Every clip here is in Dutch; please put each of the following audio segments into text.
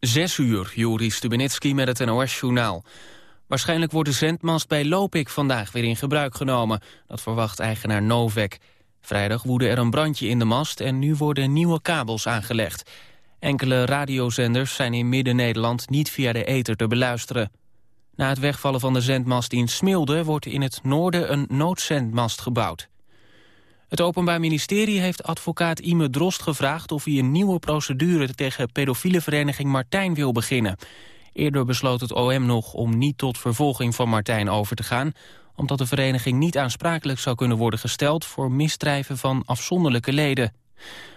Zes uur, Juri Stubenitski met het NOS-journaal. Waarschijnlijk wordt de zendmast bij Lopik vandaag weer in gebruik genomen. Dat verwacht eigenaar Novek. Vrijdag woedde er een brandje in de mast en nu worden nieuwe kabels aangelegd. Enkele radiozenders zijn in Midden-Nederland niet via de ether te beluisteren. Na het wegvallen van de zendmast in Smilde wordt in het noorden een noodzendmast gebouwd. Het Openbaar Ministerie heeft advocaat Ime Drost gevraagd... of hij een nieuwe procedure tegen pedofiele vereniging Martijn wil beginnen. Eerder besloot het OM nog om niet tot vervolging van Martijn over te gaan... omdat de vereniging niet aansprakelijk zou kunnen worden gesteld... voor misdrijven van afzonderlijke leden.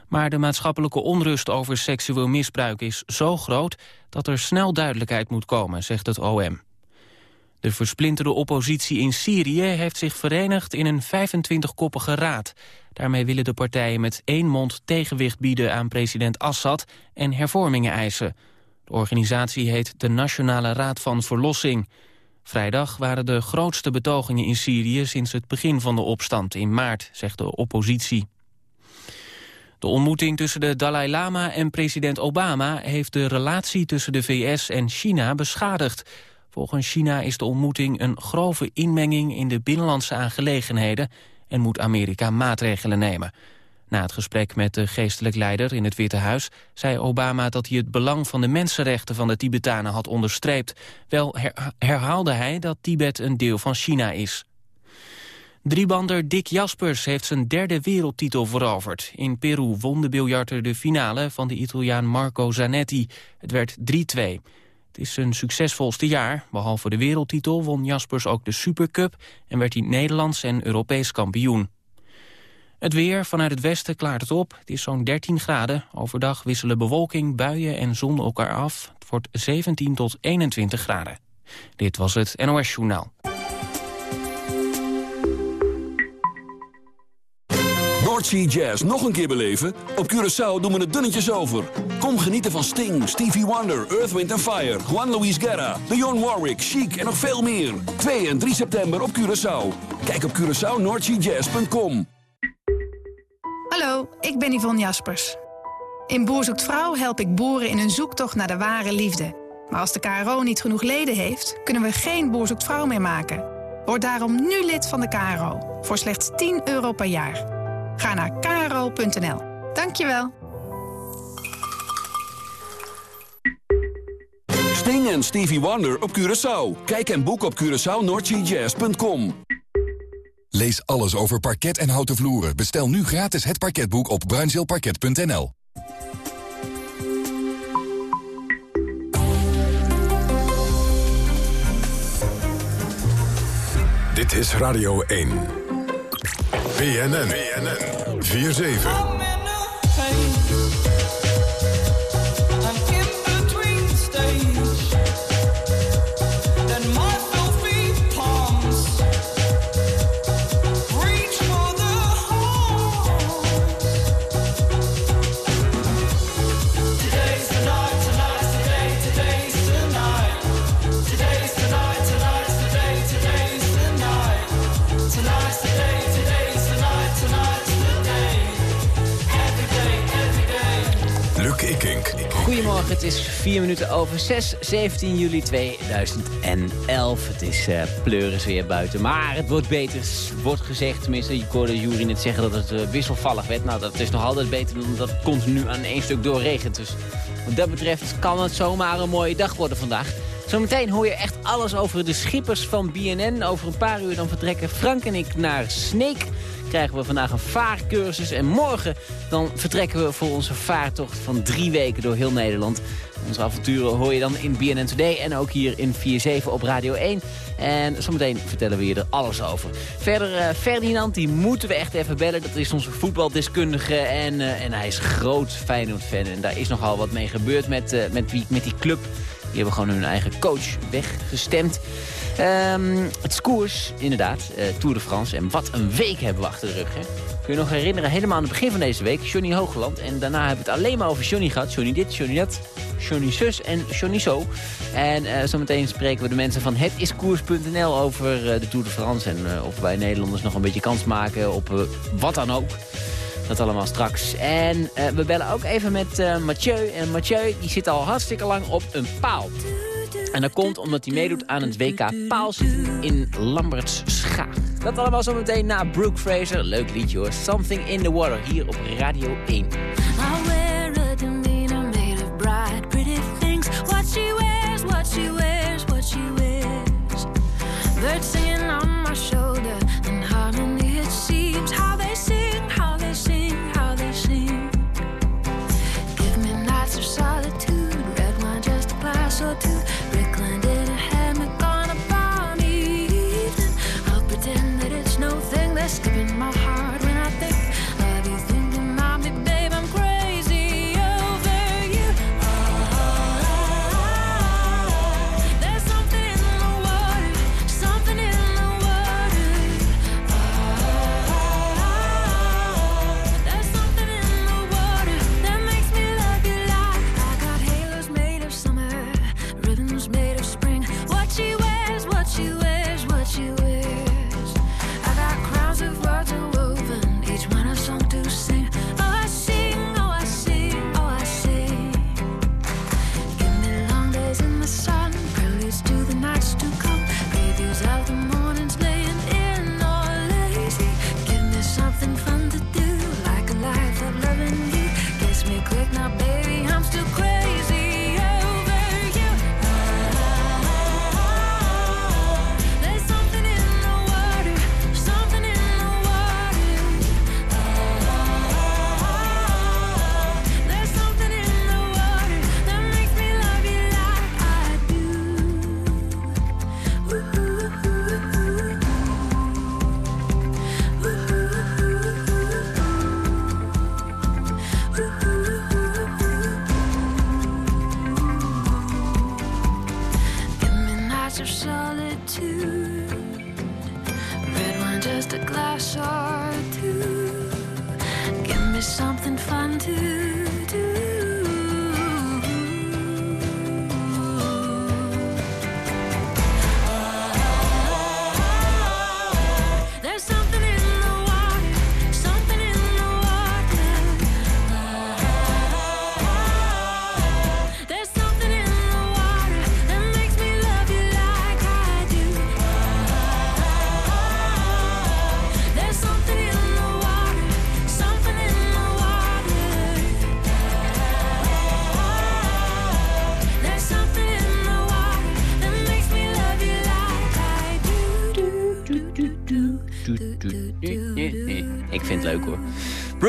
Maar de maatschappelijke onrust over seksueel misbruik is zo groot... dat er snel duidelijkheid moet komen, zegt het OM. De versplinterde oppositie in Syrië heeft zich verenigd in een 25-koppige raad. Daarmee willen de partijen met één mond tegenwicht bieden aan president Assad en hervormingen eisen. De organisatie heet de Nationale Raad van Verlossing. Vrijdag waren de grootste betogingen in Syrië sinds het begin van de opstand in maart, zegt de oppositie. De ontmoeting tussen de Dalai Lama en president Obama heeft de relatie tussen de VS en China beschadigd. Volgens China is de ontmoeting een grove inmenging in de binnenlandse aangelegenheden en moet Amerika maatregelen nemen. Na het gesprek met de geestelijk leider in het Witte Huis zei Obama dat hij het belang van de mensenrechten van de Tibetanen had onderstreept. Wel herhaalde hij dat Tibet een deel van China is. Driebander Dick Jaspers heeft zijn derde wereldtitel veroverd. In Peru won de biljarter de finale van de Italiaan Marco Zanetti. Het werd 3-2. Het is zijn succesvolste jaar. Behalve de wereldtitel won Jaspers ook de Supercup... en werd hij Nederlands en Europees kampioen. Het weer, vanuit het westen klaart het op. Het is zo'n 13 graden. Overdag wisselen bewolking, buien en zon elkaar af. Het wordt 17 tot 21 graden. Dit was het NOS Journaal. Noordsea Jazz nog een keer beleven? Op Curaçao doen we het dunnetjes over. Kom genieten van Sting, Stevie Wonder, Earth, Wind Fire... Juan Luis Guerra, Dionne Warwick, Chic en nog veel meer. 2 en 3 september op Curaçao. Kijk op CuraçaoNoordseaJazz.com. Hallo, ik ben Yvonne Jaspers. In Boer zoekt Vrouw help ik boeren in hun zoektocht naar de ware liefde. Maar als de KRO niet genoeg leden heeft, kunnen we geen Boer zoekt Vrouw meer maken. Word daarom nu lid van de KRO, voor slechts 10 euro per jaar. Ga naar kro.nl. Dankjewel. Sting en Stevie Wonder op Curaçao. Kijk en boek op CuraçaoNordGJazz.com. Lees alles over parket en houten vloeren. Bestel nu gratis het parketboek op bruinzeelparket.nl. Dit is Radio 1. BNN. BNN. 4-7. Goedemorgen, het is 4 minuten over 6, 17 juli 2011. Het is uh, pleuris weer buiten, maar het wordt beter, wordt gezegd. Tenminste, je hoorde Jury net zeggen dat het uh, wisselvallig werd. Nou, dat is nog altijd beter dan dat het continu aan één stuk doorregent. Dus wat dat betreft kan het zomaar een mooie dag worden vandaag. Zometeen hoor je echt alles over de schippers van BNN. Over een paar uur dan vertrekken Frank en ik naar Sneek krijgen we vandaag een vaarcursus. En morgen dan vertrekken we voor onze vaartocht van drie weken door heel Nederland. Onze avonturen hoor je dan in BNN Today en ook hier in 4-7 op Radio 1. En zometeen vertellen we je er alles over. Verder, uh, Ferdinand, die moeten we echt even bellen. Dat is onze voetbaldeskundige en, uh, en hij is groot Feyenoord-fan. En daar is nogal wat mee gebeurd met, uh, met, die, met die club. Die hebben gewoon hun eigen coach weggestemd. Um, het koers, inderdaad, uh, Tour de France. En wat een week hebben we achter de rug, hè? Kun je nog herinneren, helemaal aan het begin van deze week, Johnny Hoogland. En daarna hebben we het alleen maar over Johnny gehad. Johnny dit, Johnny dat, Johnny zus en Johnny zo. En uh, zometeen spreken we de mensen van hetiskoers.nl over uh, de Tour de France. En of wij Nederlanders nog een beetje kans maken op wat dan ook. Dat allemaal straks. En we bellen ook even met Mathieu. En Mathieu die zit al hartstikke lang op een paal. En dat komt omdat hij meedoet aan het WK paalschieten in Lamberts Schaag. Dat allemaal zometeen na Brooke Fraser. Leuk liedje hoor. Something in the Water hier op Radio 1. Birds singing on my shoulder and harmony it seems how they sing, how they sing, how they sing. Give me nights of solitude, red wine just a glass or two.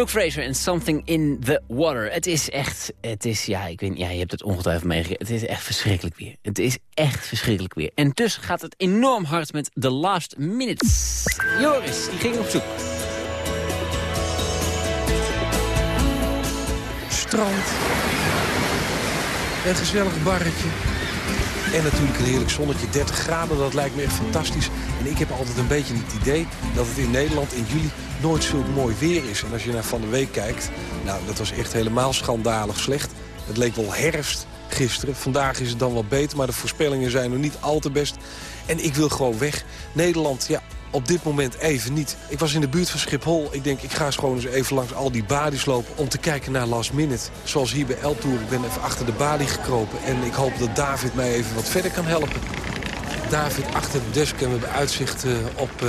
Brooke Fraser en Something in the Water. Het is echt, het is, ja, ik weet ja, je hebt het ongetwijfeld meegegeven. Het is echt verschrikkelijk weer. Het is echt verschrikkelijk weer. En dus gaat het enorm hard met The Last Minutes. Joris, die ging op zoek. Strand. Een gezellig barretje. En natuurlijk een heerlijk zonnetje, 30 graden, dat lijkt me echt fantastisch. En ik heb altijd een beetje het idee dat het in Nederland in juli nooit zo mooi weer is. En als je naar Van de Week kijkt, nou, dat was echt helemaal schandalig slecht. Het leek wel herfst gisteren. Vandaag is het dan wat beter, maar de voorspellingen zijn nog niet al te best. En ik wil gewoon weg. Nederland, ja, op dit moment even niet. Ik was in de buurt van Schiphol. Ik denk, ik ga eens gewoon eens even langs al die badies lopen... om te kijken naar last minute. Zoals hier bij Eltour. Ik ben even achter de balie gekropen. En ik hoop dat David mij even wat verder kan helpen. David achter de desk en we hebben uitzicht uh, op uh,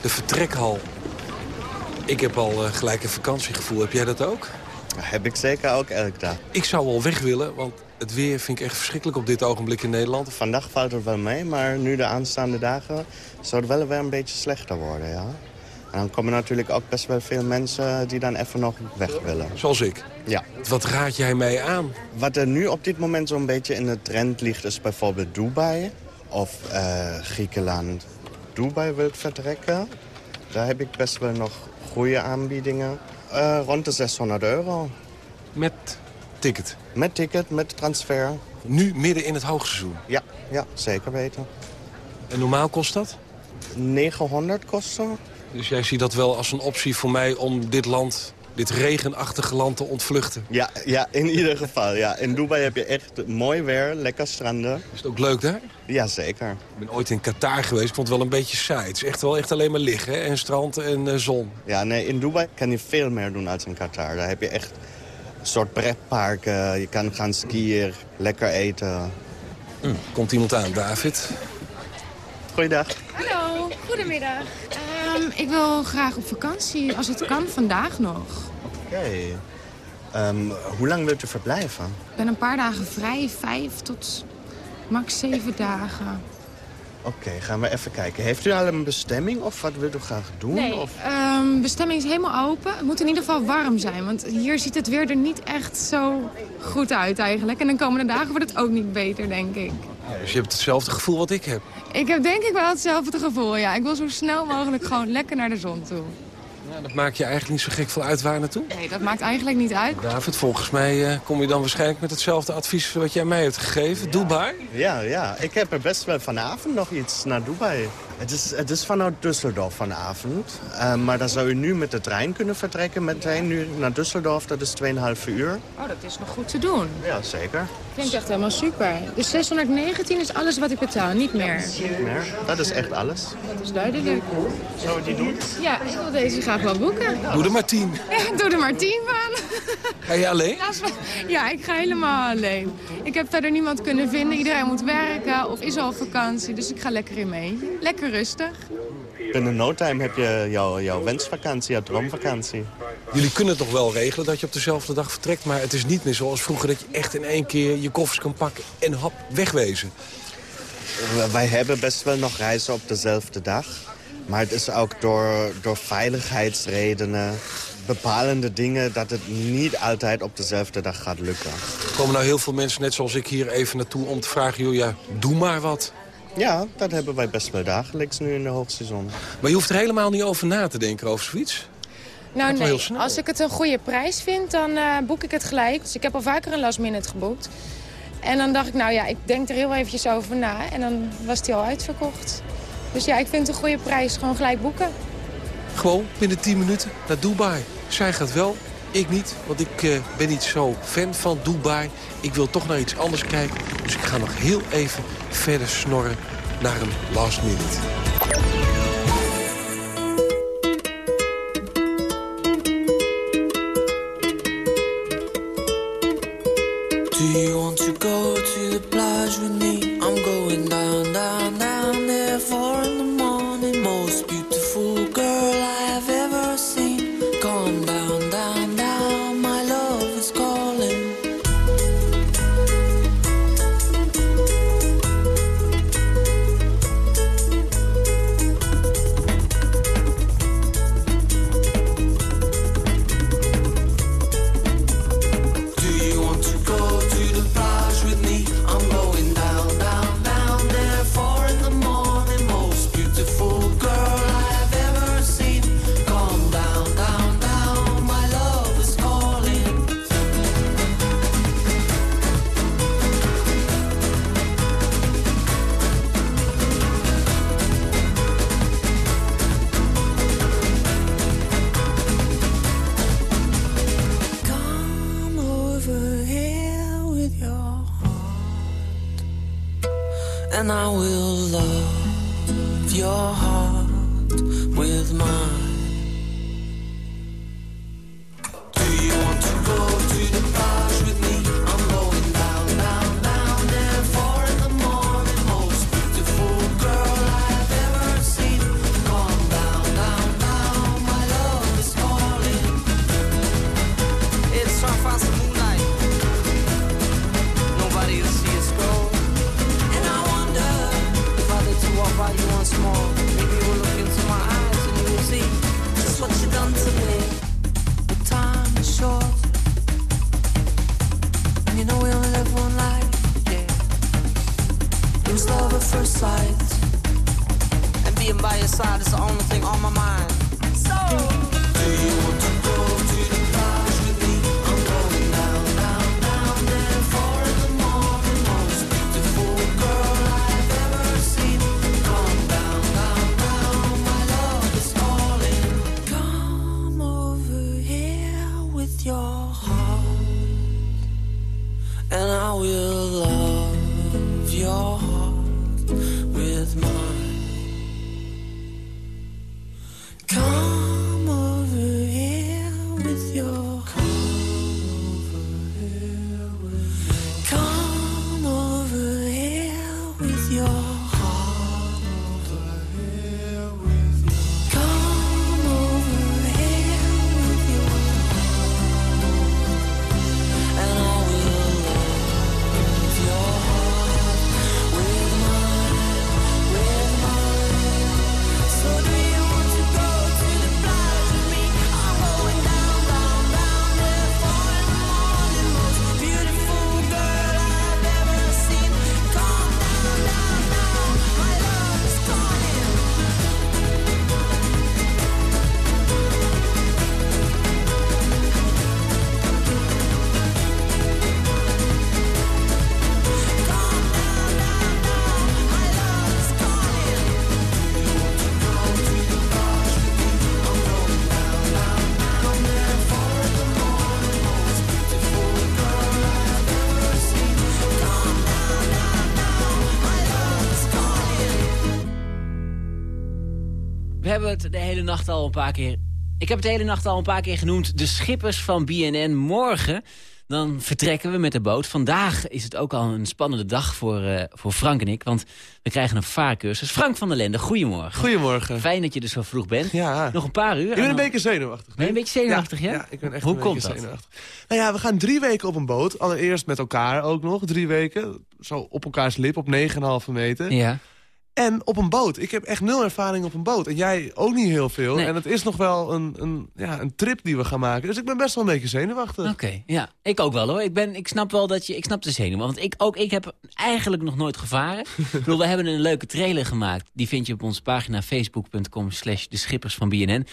de vertrekhal. Ik heb al uh, gelijk een vakantiegevoel. Heb jij dat ook? Heb ik zeker ook elke dag. Ik zou wel weg willen, want het weer vind ik echt verschrikkelijk op dit ogenblik in Nederland. Vandaag valt het wel mee, maar nu de aanstaande dagen zou het wel weer een beetje slechter worden, ja. En dan komen natuurlijk ook best wel veel mensen die dan even nog weg willen. Zoals ik? Ja. Wat raad jij mij aan? Wat er nu op dit moment zo'n beetje in de trend ligt is bijvoorbeeld Dubai of uh, Griekenland. Dubai wil vertrekken. Daar heb ik best wel nog goede aanbiedingen. Uh, rond de 600 euro. Met ticket? Met ticket, met transfer. Nu midden in het hoogseizoen? Ja, ja zeker weten. En normaal kost dat? 900 kosten. Dus jij ziet dat wel als een optie voor mij om dit land dit regenachtige land te ontvluchten. Ja, ja, in ieder geval. Ja. In Dubai heb je echt mooi weer, lekker stranden. Is het ook leuk daar? Ja, zeker. Ik ben ooit in Qatar geweest, ik vond het wel een beetje saai. Het is echt wel echt alleen maar liggen hè? en strand en eh, zon. Ja, nee, in Dubai kan je veel meer doen als in Qatar. Daar heb je echt een soort pretparken. Je kan gaan skiën, lekker eten. Hm, Komt iemand aan, David? Goeiedag. Hallo, goedemiddag. Ehm, ik wil graag op vakantie, als het kan, vandaag nog. Oké. Ehm, hoe lang wilt u verblijven? Ik ben een paar dagen vrij, vijf tot max zeven dagen. Oké, gaan we even kijken. Heeft u al een bestemming of wat wilt u graag doen? Nee, Of... ehm, bestemming is helemaal open. Het moet in ieder geval warm zijn, want hier ziet het weer er niet echt zo goed uit eigenlijk. En de komende dagen wordt het ook niet beter, denk ik. Dus je hebt hetzelfde gevoel wat ik heb. Ik heb denk ik wel hetzelfde gevoel, ja. Ik wil zo snel mogelijk gewoon lekker naar de zon toe. Ja, dat maakt je eigenlijk niet zo gek veel uit waar naartoe. Nee, dat maakt eigenlijk niet uit. David, volgens mij eh, kom je dan waarschijnlijk met hetzelfde advies wat jij mij hebt gegeven. Dubai? Ja, ja. Ik heb er best wel vanavond nog iets naar Dubai. Het is, het is vanuit Düsseldorf vanavond. Eh, maar dan zou u nu met de trein kunnen vertrekken. Meteen nu naar Düsseldorf, dat is 2,5 uur. Oh, dat is nog goed te doen. Ja, zeker. Klinkt echt helemaal super. Dus 619 is alles wat ik betaal, niet meer. Niet meer. Dat is echt alles. Dat is duidelijk. Zou die doen? Ja, ik wil deze graag wel boeken. Doe er maar tien. Ja, doe er maar tien van. Ga je alleen? Ja, ik ga helemaal alleen. Ik heb verder niemand kunnen vinden. Iedereen moet werken of is al op vakantie. Dus ik ga lekker in mee. Lekker rustig. Binnen no time heb je jouw, jouw wensvakantie, jouw droomvakantie. Jullie kunnen het nog wel regelen dat je op dezelfde dag vertrekt... maar het is niet meer zoals vroeger dat je echt in één keer je koffers kan pakken... en hap, wegwezen. Wij hebben best wel nog reizen op dezelfde dag. Maar het is ook door, door veiligheidsredenen, bepalende dingen... dat het niet altijd op dezelfde dag gaat lukken. Er komen nou heel veel mensen, net zoals ik, hier even naartoe om te vragen... joh, ja, doe maar wat. Ja, dat hebben wij best wel dagelijks nu in de hoogseizoen. Maar je hoeft er helemaal niet over na te denken over zoiets. Nou nee, als ik het een goede prijs vind, dan eh, boek ik het gelijk. Dus ik heb al vaker een last minute geboekt. En dan dacht ik, nou ja, ik denk er heel eventjes over na. En dan was die al uitverkocht. Dus ja, ik vind een goede prijs gewoon gelijk boeken. Gewoon binnen 10 minuten naar Dubai. Zij gaat wel, ik niet, want ik eh, ben niet zo fan van Dubai. Ik wil toch naar iets anders kijken. Dus ik ga nog heel even verder snorren naar een last minute. Do you want to go to the plage with me? And I will het de hele nacht al een paar keer... Ik heb het de hele nacht al een paar keer genoemd. De schippers van BNN. Morgen dan vertrekken we met de boot. Vandaag is het ook al een spannende dag voor, eh, voor Frank en ik. Want we krijgen een vaarcursus. Frank van der Lende, goedemorgen. Goedemorgen. Fijn dat je er zo vroeg bent. Ja. Nog een paar uur. Ik ben een beetje zenuwachtig. Ben je een beetje zenuwachtig, ja? Ja, ik ben echt Hoe een komt beetje dat? zenuwachtig. Nou ja, we gaan drie weken op een boot. Allereerst met elkaar ook nog, drie weken. Zo op elkaars lip, op 9,5 meter. Ja. En op een boot. Ik heb echt nul ervaring op een boot. En jij ook niet heel veel. Nee. En het is nog wel een, een, ja, een trip die we gaan maken. Dus ik ben best wel een beetje zenuwachtig. Oké, ja. Ik ook wel hoor. Ik, ben, ik snap wel dat je... Ik snap de zenuwen. Want ik, ook ik heb eigenlijk nog nooit gevaren. ik bedoel, we hebben een leuke trailer gemaakt. Die vind je op onze pagina facebook.com slash de schippers van BNN.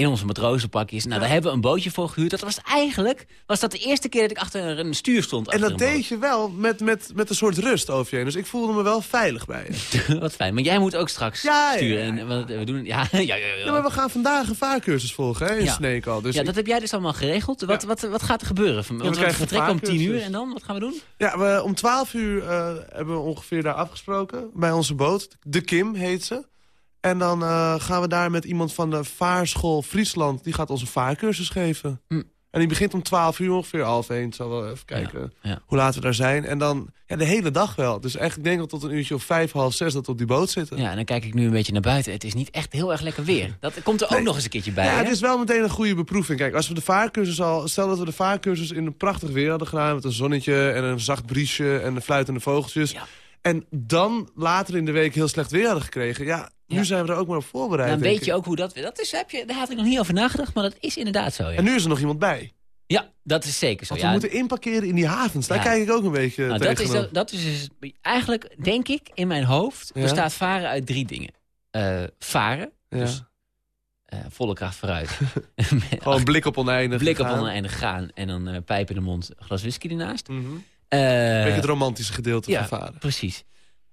In onze matrozenpakjes. Nou, daar hebben we een bootje voor gehuurd. Dat was eigenlijk... Was dat de eerste keer dat ik achter een stuur stond. En dat deed je wel met, met, met een soort rust over je heen. Dus ik voelde me wel veilig bij je. Wat fijn. Maar jij moet ook straks Ja, sturen. En we doen... Ja, ja, ja, maar we gaan vandaag een vaarcursus volgen hè, in Ja. Sneek al. Dus ja, dat heb jij dus allemaal geregeld. Wat, wat, wat gaat er gebeuren? Want we, krijgen vertrekken om tien uur en dan? Wat gaan we doen? Ja, we, om 12 uur eh, hebben we ongeveer daar afgesproken. Bij onze boot. De Kim heet ze. En dan eh, gaan we daar met iemand van de vaarschool Friesland... die gaat ons een vaarcursus geven. Hm. En die begint om 12 uur ongeveer, half één. Zal wel even kijken ja. hoe laat we daar zijn. En dan ja, de hele dag wel. Dus echt, ik denk dat tot een uurtje of vijf, half zes... dat we op die boot zitten. Ja, en dan kijk ik nu een beetje naar buiten. Het is niet echt heel erg lekker weer. Dat komt er ook nog eens een keertje bij. Ja, hè? het is wel meteen een goede beproeving. Kijk, als we de vaarcursus al... Stel dat we de vaarcursus in een prachtig weer hadden gedaan... met een zonnetje en een zacht briesje en de fluitende vogeltjes... En dan later in de week heel slecht weer hadden gekregen... ja, nu zijn we er ook maar op voorbereid. dan weet je ook hoe dat... dat is, heb je, daar had ik nog niet over nagedacht, maar dat is inderdaad zo. Ja, En nu is er nog iemand bij. ja dat is zeker zo. Want Ja, we moeten inparkeren in die havens. Daar Ja. kijk ik ook een beetje nou, dat, is, dat, is dus, eigenlijk, denk ik, in mijn hoofd... Bestaat varen uit drie dingen. Eh, varen, dus eh, volle kracht vooruit. Gewoon blik op oneindig. Blik op gaan. oneindig gaan en dan eh pijp in de mond, glas whisky ernaast. Beetje het romantische gedeelte van varen. precies.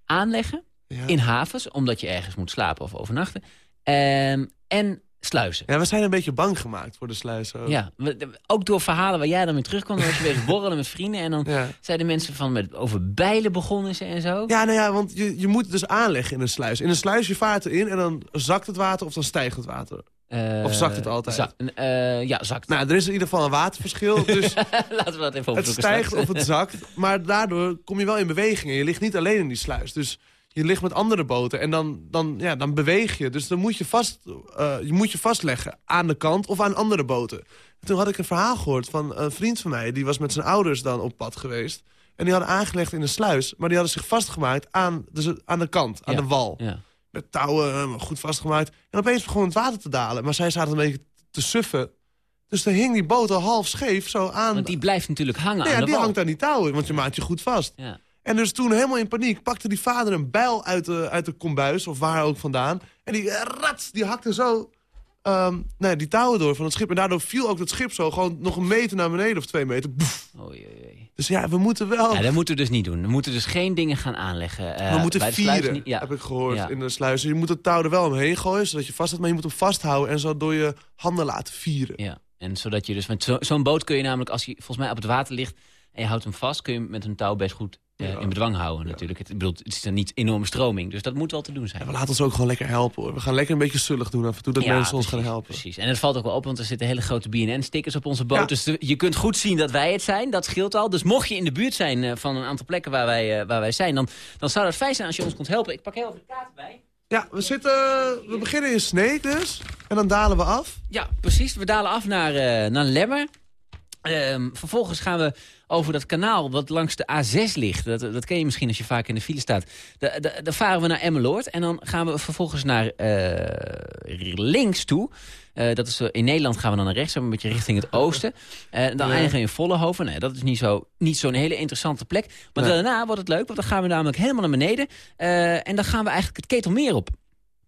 Aanleggen Ja. in havens, omdat je ergens moet slapen of overnachten. Ehm, en sluizen. ja, we zijn een beetje bang gemaakt voor de sluis. ook. Ja, ook door verhalen waar jij dan weer terugkwam. Dan was je bezig borrelen met vrienden. En dan Ja. zeiden mensen van met, over bijlen begonnen ze en zo. Ja, nou ja, want je, je moet het dus aanleggen in een sluis. In een sluis, je vaart erin en dan zakt het water of dan stijgt het water. Eh, Of zakt het altijd? za- eh, ja, zakt. Nou, er is in ieder geval een waterverschil. Dus Laten we dat even het stijgt straks. of het zakt. Maar daardoor kom je wel in beweging. En je ligt niet alleen in die sluis. Dus je ligt met andere boten en dan, dan, ja, dan beweeg je. Dus dan moet je, vast, eh, je moet je vastleggen aan de kant of aan andere boten. En toen had ik een verhaal gehoord van een vriend van mij. Die was met zijn ouders dan op pad geweest. En die hadden aangelegd in een sluis. Maar die hadden zich vastgemaakt aan de, aan de kant, aan Ja, de wal. Ja. Met touwen, eh, goed vastgemaakt. En opeens begon het water te dalen. Maar zij zaten een beetje te suffen. Dus dan hing die boot al half scheef zo aan. Want die blijft natuurlijk hangen aan ja, de die wal. hangt aan die touwen, want je maakt je goed vast. Ja. En dus toen helemaal in paniek pakte die vader een bijl uit de, uit de kombuis, of waar ook vandaan. En die eh, rats, die hakte zo ehm, nee, die touwen door van het schip. En daardoor viel ook het schip zo gewoon nog een meter naar beneden of twee meter. Oei. Dus ja, we moeten wel... Ja, dat moeten we dus niet doen. We moeten dus geen dingen gaan aanleggen. eh, we moeten vieren, niet- ja. heb ik gehoord, Ja. in de sluis. Je moet het touw er wel omheen gooien, zodat je vast hebt. Maar je moet hem vasthouden en zo door je handen laten vieren. Ja, en zodat je dus met zo- zo'n boot kun je namelijk, als hij volgens mij op het water ligt... en je houdt hem vast... kun je met een touw best goed eh, in bedwang houden natuurlijk. Het, ik bedoel, het is dan niet enorme stroming, dus dat moet wel te doen zijn. We laten ons ook gewoon lekker helpen hoor. We gaan lekker een beetje zullig doen af en toe, dat Ja, mensen ons gaan helpen. Precies. En het valt ook wel op, want er zitten hele grote BNN-stickers op onze boot. Dus je kunt goed zien dat wij het zijn, dat scheelt al. Dus mocht je in de buurt zijn eh, van een aantal plekken waar wij, eh, waar wij zijn... Dan, dan zou het fijn zijn als je ons kunt helpen. Ik pak heel even de kaart bij. Ja, we, zitten, we beginnen in Sneek dus. En dan dalen we af. Ja, precies. We dalen af naar, naar Lemmer. Ehm, vervolgens gaan we over dat kanaal wat langs de A6 ligt. Dat, dat ken je misschien als je vaak in de file staat. Da- da- Dan varen we naar Emmeloord. En dan gaan we vervolgens naar eh, links toe. Eh, dat is, in Nederland gaan we dan naar rechts, een beetje richting het oosten. Eh, dan Ja. eindigen we in Vollenhoven. Nee, dat is niet zo'n niet zo'n hele interessante plek. Maar Nee. daarna wordt het leuk, want dan gaan we namelijk helemaal naar beneden. En dan gaan we eigenlijk het Ketelmeer op.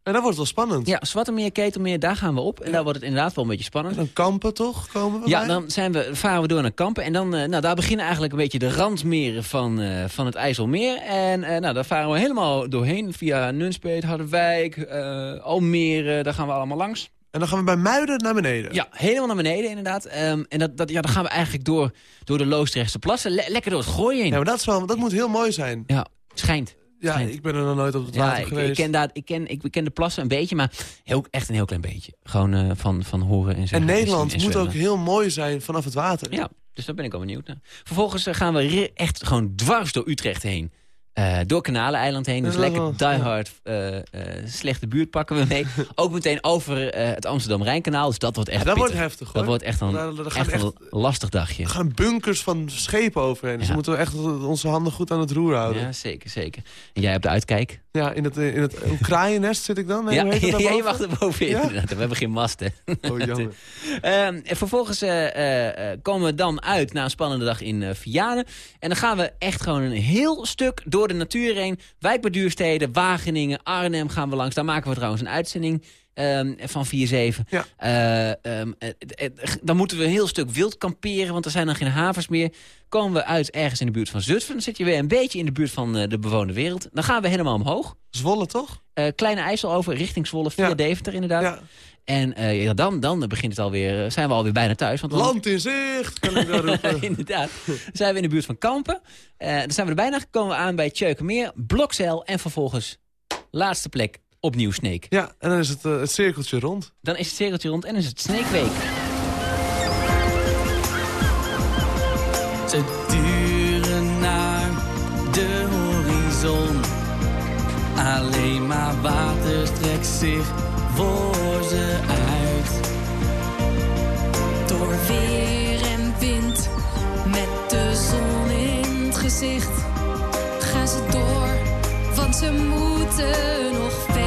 En dan wordt het wel spannend. Ja, Zwartemeer, Ketelmeer, daar gaan we op. En daar wordt het inderdaad wel een beetje spannend. En dan kampen toch, komen we Ja, bij? dan zijn we, varen we door naar Kampen. En dan, eh, nou, daar beginnen eigenlijk een beetje de randmeren van, eh, van het IJsselmeer. En eh, nou, daar varen we helemaal doorheen. Via Nunspeet, Harderwijk, Almere. Daar gaan we allemaal langs. En dan gaan we bij Muiden naar beneden. Ja, helemaal naar beneden inderdaad. Ehm, en dat, dat, ja, dan gaan we eigenlijk door, door de Loosdrechtse plassen. Le- lekker door het gooien heen. Ja, maar dat, is wel, dat moet heel mooi zijn. Ja, schijnt. Ja, ik ben er nog nooit op het Ja, water ik, geweest. ik, ken daar, ik, ken, ik ken de plassen een beetje, maar heel, echt een heel klein beetje. Gewoon eh, van, van horen en zeggen. en Nederland en moet ook heel mooi zijn vanaf het water. Ja, dus daar ben ik al benieuwd naar. Vervolgens eh, gaan we echt gewoon dwars door Utrecht heen. Eh, door Kanaleneiland heen. Dus lekker wel, die ja. hard eh, eh, slechte buurt pakken we mee. ook meteen over het Amsterdam-Rijnkanaal. Dus dat wordt echt Ja, dat wordt pittig. heftig hoor. Dat wordt echt een, Daar- echt een echt- lastig dagje. Er gaan bunkers van schepen overheen. Dus Ja. we moeten echt onze handen goed aan het roer houden. Ja, zeker, zeker. En jij op de uitkijk? In het, in het een kraaiennest zit ik dan? Nee, ja, ja, je mag er bovenin. Ja? inderdaad. We hebben geen mast, hè. Oh, jammer. Ehm, en vervolgens eh, eh, eh, komen we dan uit na een spannende dag in eh Vianen. En dan gaan we echt gewoon een heel stuk door de natuur heen. Wijk bij Duurstede, Wageningen, Arnhem gaan we langs. Daar maken we trouwens een uitzending ehm, van 4-7. Ja. Eh, ehm, eh, eh, dan moeten we een heel stuk wild kamperen, want er zijn dan geen havens meer. Komen we uit ergens in de buurt van Zutphen. Dan zit je weer een beetje in de buurt van de bewoonde wereld. Dan gaan we helemaal omhoog. Zwolle toch? Kleine IJssel over, richting Zwolle, via Ja. Deventer inderdaad. Ja. En ja, dan, dan begint het alweer, zijn we alweer bijna thuis. Want Land in zicht, kan ik daar roepen. Inderdaad. Dan zijn we in de buurt van Kampen. Eh, dan zijn we er bijna gekomen aan bij Tjeukenmeer, Blokzeil en vervolgens laatste plek opnieuw Sneek. Ja, en dan is het, eh, het cirkeltje rond. Dan is het cirkeltje rond en is het Sneekweek. Ze duren naar de horizon. Alleen maar water strekt zich voor ze uit. Door weer en wind, met de zon in het gezicht, gaan ze door, want ze moeten nog ver.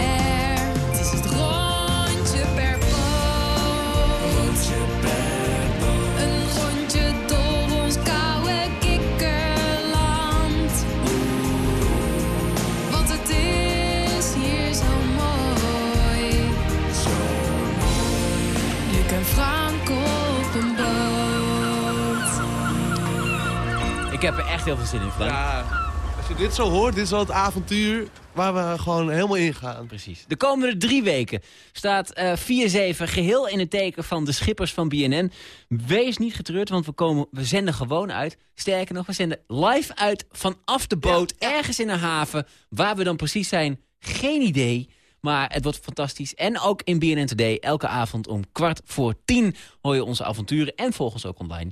Ik heb er echt heel veel zin in, Frank. Ja, als je dit zo hoort, dit is wel het avontuur waar we gewoon helemaal in gaan. Precies. De komende drie weken staat eh 4-7 geheel in het teken van de schippers van BNN. Wees niet getreurd, want we, komen, we zenden gewoon uit. Sterker nog, we zenden live uit vanaf de boot, ergens in een haven. Waar we dan precies zijn, geen idee. Maar het wordt fantastisch. En ook in BNN Today, elke avond om kwart voor tien... hoor je onze avonturen en volg ons ook online.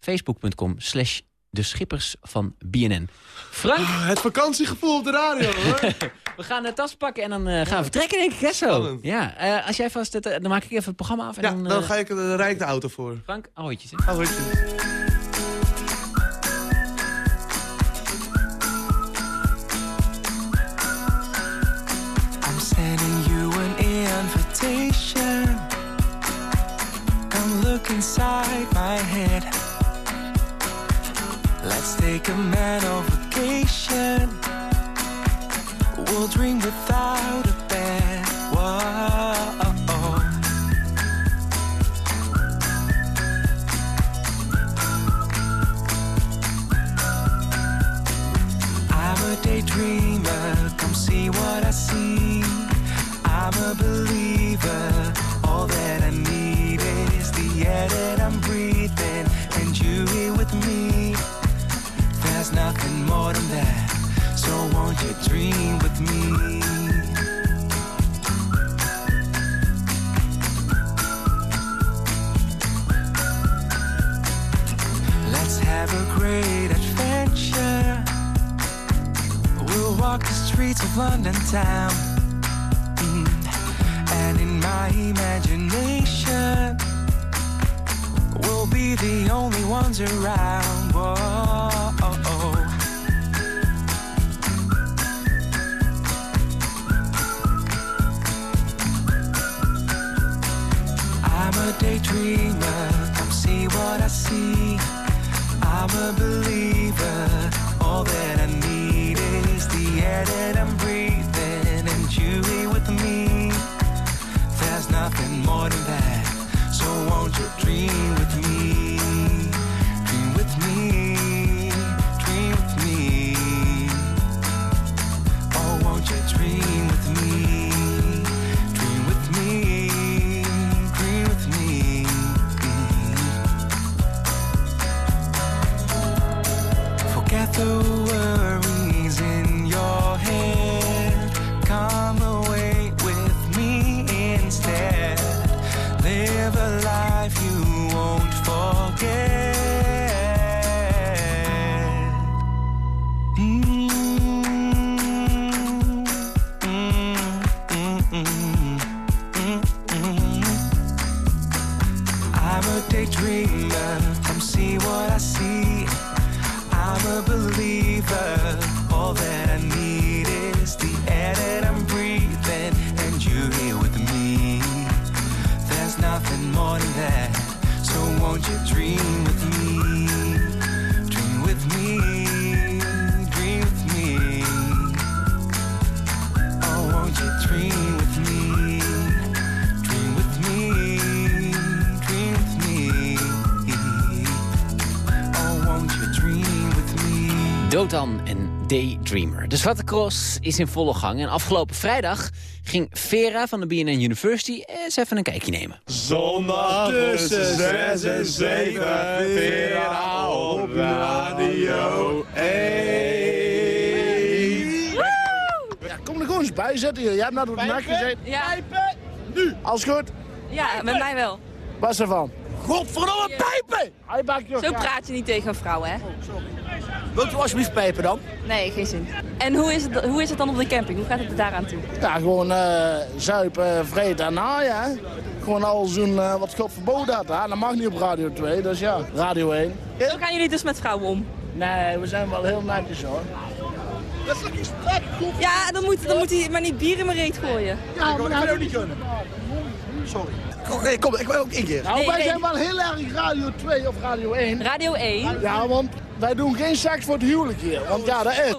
Facebook.com slash de schippers van BNN. Frank, Ah, Het vakantiegevoel op de radio, hoor. we gaan de tas pakken en dan eh, gaan we vertrekken, denk ik. Hè, zo. Spannend. Ja, eh, als jij vast het, eh, dan maak ik even het programma af. En ja, dan, dan ga ik de rijk de auto voor. Frank, ahoytjes. hè. Ah, weet je. I'm sending you an invitation. Come look inside my head. Let's take a man on vacation. We'll dream without town. De Zwarte Cross is in volle gang. En afgelopen vrijdag ging Vera van de BNN University eens even een kijkje nemen. Zondag tussen 6 en 7, Vera op Radio 1. Ja, kom er gewoon eens bij zitten. Je hebt net op de nek gezeten. Ja. Nu, alles goed? Ja, met mij wel. Wat is ervan? Godverdomme pijpen! Hij maakt je Zo praat je niet tegen een vrouw, hè? Wilt u alsjeblieft pijpen dan? Nee, geen zin. En hoe is het, hoe is het dan op de camping? Hoe gaat het er daaraan toe? Ja, gewoon eh zuipen, vreten en naaien. hè. Gewoon al zo'n eh, wat God verboden had. Hè? Dat mag niet op Radio 2, dus ja, Radio 1. Hoe gaan jullie dus met vrouwen om? Nee, we zijn wel heel netjes hoor. Dat is gesprek, Ja, dan moet, dan moet hij maar niet bier in mijn reet gooien. Ja, maar dat gaat ook niet kunnen. Sorry. Oké, kom, ik wil ook één keer. Nou, Nee, wij nee. zijn wel heel erg Radio 2 of Radio 1. Radio 1? Ja, want wij doen geen seks voor het huwelijk hier. Want ja, dat is.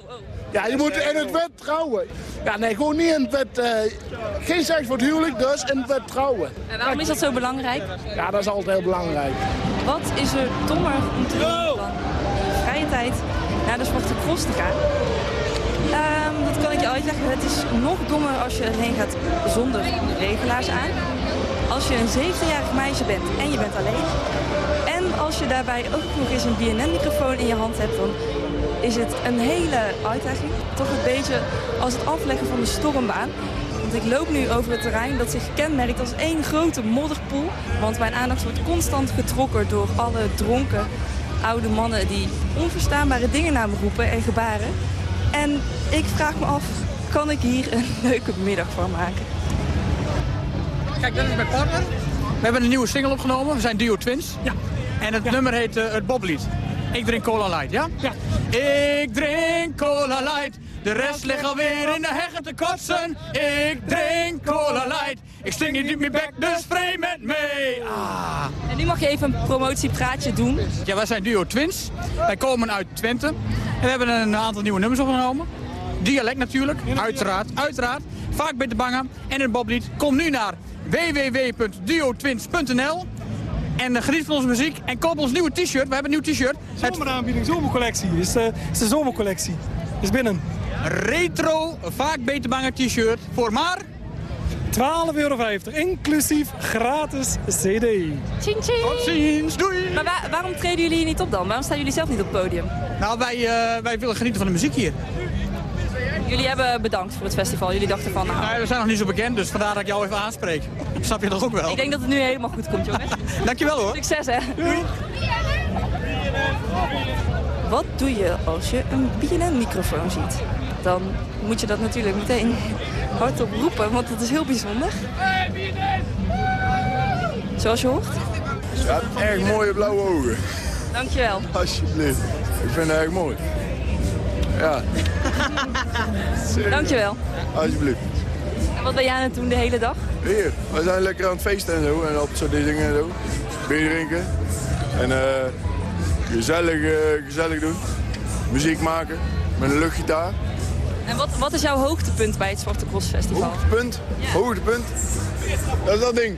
Ja, je moet in het wet trouwen. Ja, nee, gewoon niet in het wet. eh, geen seks voor het huwelijk, dus in het wet trouwen. En waarom is dat zo belangrijk? Ja, dat is altijd heel belangrijk. Wat is er dommer om te doen dan vrije tijd naar de Zwarte Cross te gaan? Ehm, dat kan ik je uitleggen. Het is nog dommer als je erheen gaat zonder regelaars aan. Als je een 17-jarig meisje bent en je bent alleen. En als je daarbij ook nog eens een BNN-microfoon in je hand hebt, dan is het een hele uitdaging. Toch een beetje als het afleggen van de stormbaan. Want ik loop nu over het terrein dat zich kenmerkt als één grote modderpoel. Want mijn aandacht wordt constant getrokken door alle dronken oude mannen die onverstaanbare dingen naar me roepen en gebaren. En ik vraag me af, kan ik hier een leuke middag van maken? Kijk, dat is mijn partner. We hebben een nieuwe single opgenomen. We zijn Duo Twins. Ja. En het nummer heet eh, het Boblied. Ik drink cola light, ja? Ja. Ik drink cola light. De rest ligt alweer in de heggen te kotsen. Ik drink cola light. Ik sting niet in mijn bek, dus vreemd met mee. Ah. En nu mag je even een promotiepraatje doen. Ja, wij zijn Duo Twins. Wij komen uit Twente. En we hebben een aantal nieuwe nummers opgenomen. Dialect natuurlijk, uiteraard, uiteraard. Vaak bij de bangen en het boblied. Kom nu naar www.duotwins.nl en eh, geniet van onze muziek en koop ons nieuwe t-shirt. We hebben een nieuw t-shirt. Zomeraanbieding, zomercollectie. Is, eh, is de zomercollectie. Is binnen. Retro, vaak beter bangen t-shirt voor maar... 12,50 euro, inclusief gratis cd. Ching! Tot ziens, doei! Maar wa- waarom treden jullie hier niet op dan? Waarom staan jullie zelf niet op het podium? Nou, wij, eh, wij willen genieten van de muziek hier. Jullie hebben bedankt voor het festival. Jullie dachten van, nou, Nee, we zijn nog niet zo bekend, dus vandaar dat ik jou even aanspreek. Snap je toch ook wel? ik denk dat het nu helemaal goed komt, jongens. Dankjewel hoor. Succes, hè. Doei. Wat doe je als je een BNN-microfoon ziet? Dan moet je dat natuurlijk meteen hardop roepen, want het is heel bijzonder. Zoals je hoort. Ja, erg mooie blauwe ogen. Dankjewel. Alsjeblieft. Ik vind het erg mooi. Ja. Dankjewel. Alsjeblieft. En wat ben jij aan het doen de hele dag? Hier, we zijn lekker aan het feesten en zo. En op zo'n dingen en zo. Bier drinken. En eh gezellig, eh, gezellig doen. Muziek maken. Met een luchtgitaar. En wat, wat is jouw hoogtepunt bij het Zwarte Cross Festival? Hoogtepunt. Hoogtepunt. Dat is dat ding.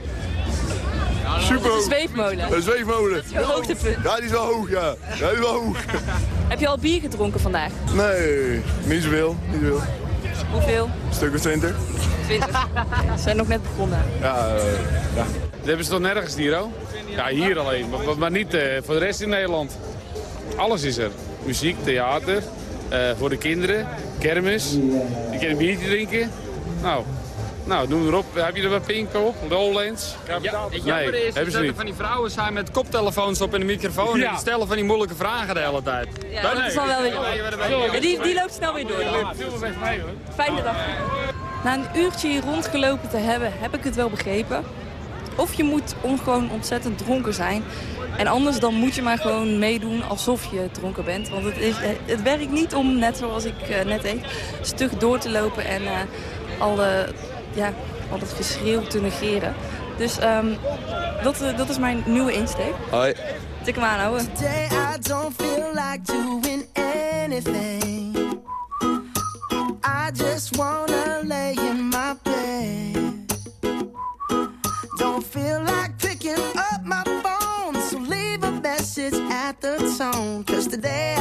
Super Een hoog. zweefmolen. Een zweefmolen. Jouw hoogtepunt. Ja, die is wel hoog, ja. Ja, die is wel hoog. Heb je al bier gedronken vandaag? Nee, niet zoveel. Niet zoveel. Hoeveel? Een stuk of twintig. 20. Ze zijn nog net begonnen. Ja, eh, ja. Dat hebben ze toch nergens, Diro? Ja, hier alleen, maar, maar niet eh, voor de rest in Nederland. Alles is er. Muziek, theater, eh, voor de kinderen, kermis. Je kan een biertje drinken. Nou, nou, doe erop. Heb je er wat pink op? Lowlands? Ja, het nee, jammer is hebben dat ze er van die vrouwen zijn met koptelefoons op en een microfoon. Ja. En die stellen van die moeilijke vragen de hele tijd. Ja, dat is dan wel weer. Ja, die, die loopt snel weer door. dan. Fijne dag. Na een uurtje hier rondgelopen te hebben, heb ik het wel begrepen. Of je moet on- gewoon ontzettend dronken zijn. En anders dan moet je maar gewoon meedoen alsof je dronken bent. Want het, is, het werkt niet om, net zoals ik eh, net deed, stug door te lopen en eh, alle, ja, al dat geschreeuw te negeren. Dus ehm, dat, eh, dat is mijn nieuwe insteek. Hoi. Tik hem aan, ouwe. Today I don't feel like doing anything. I just wanna lay in my bed. Don't feel like picking up my phone, so leave a message at the tone. Cause today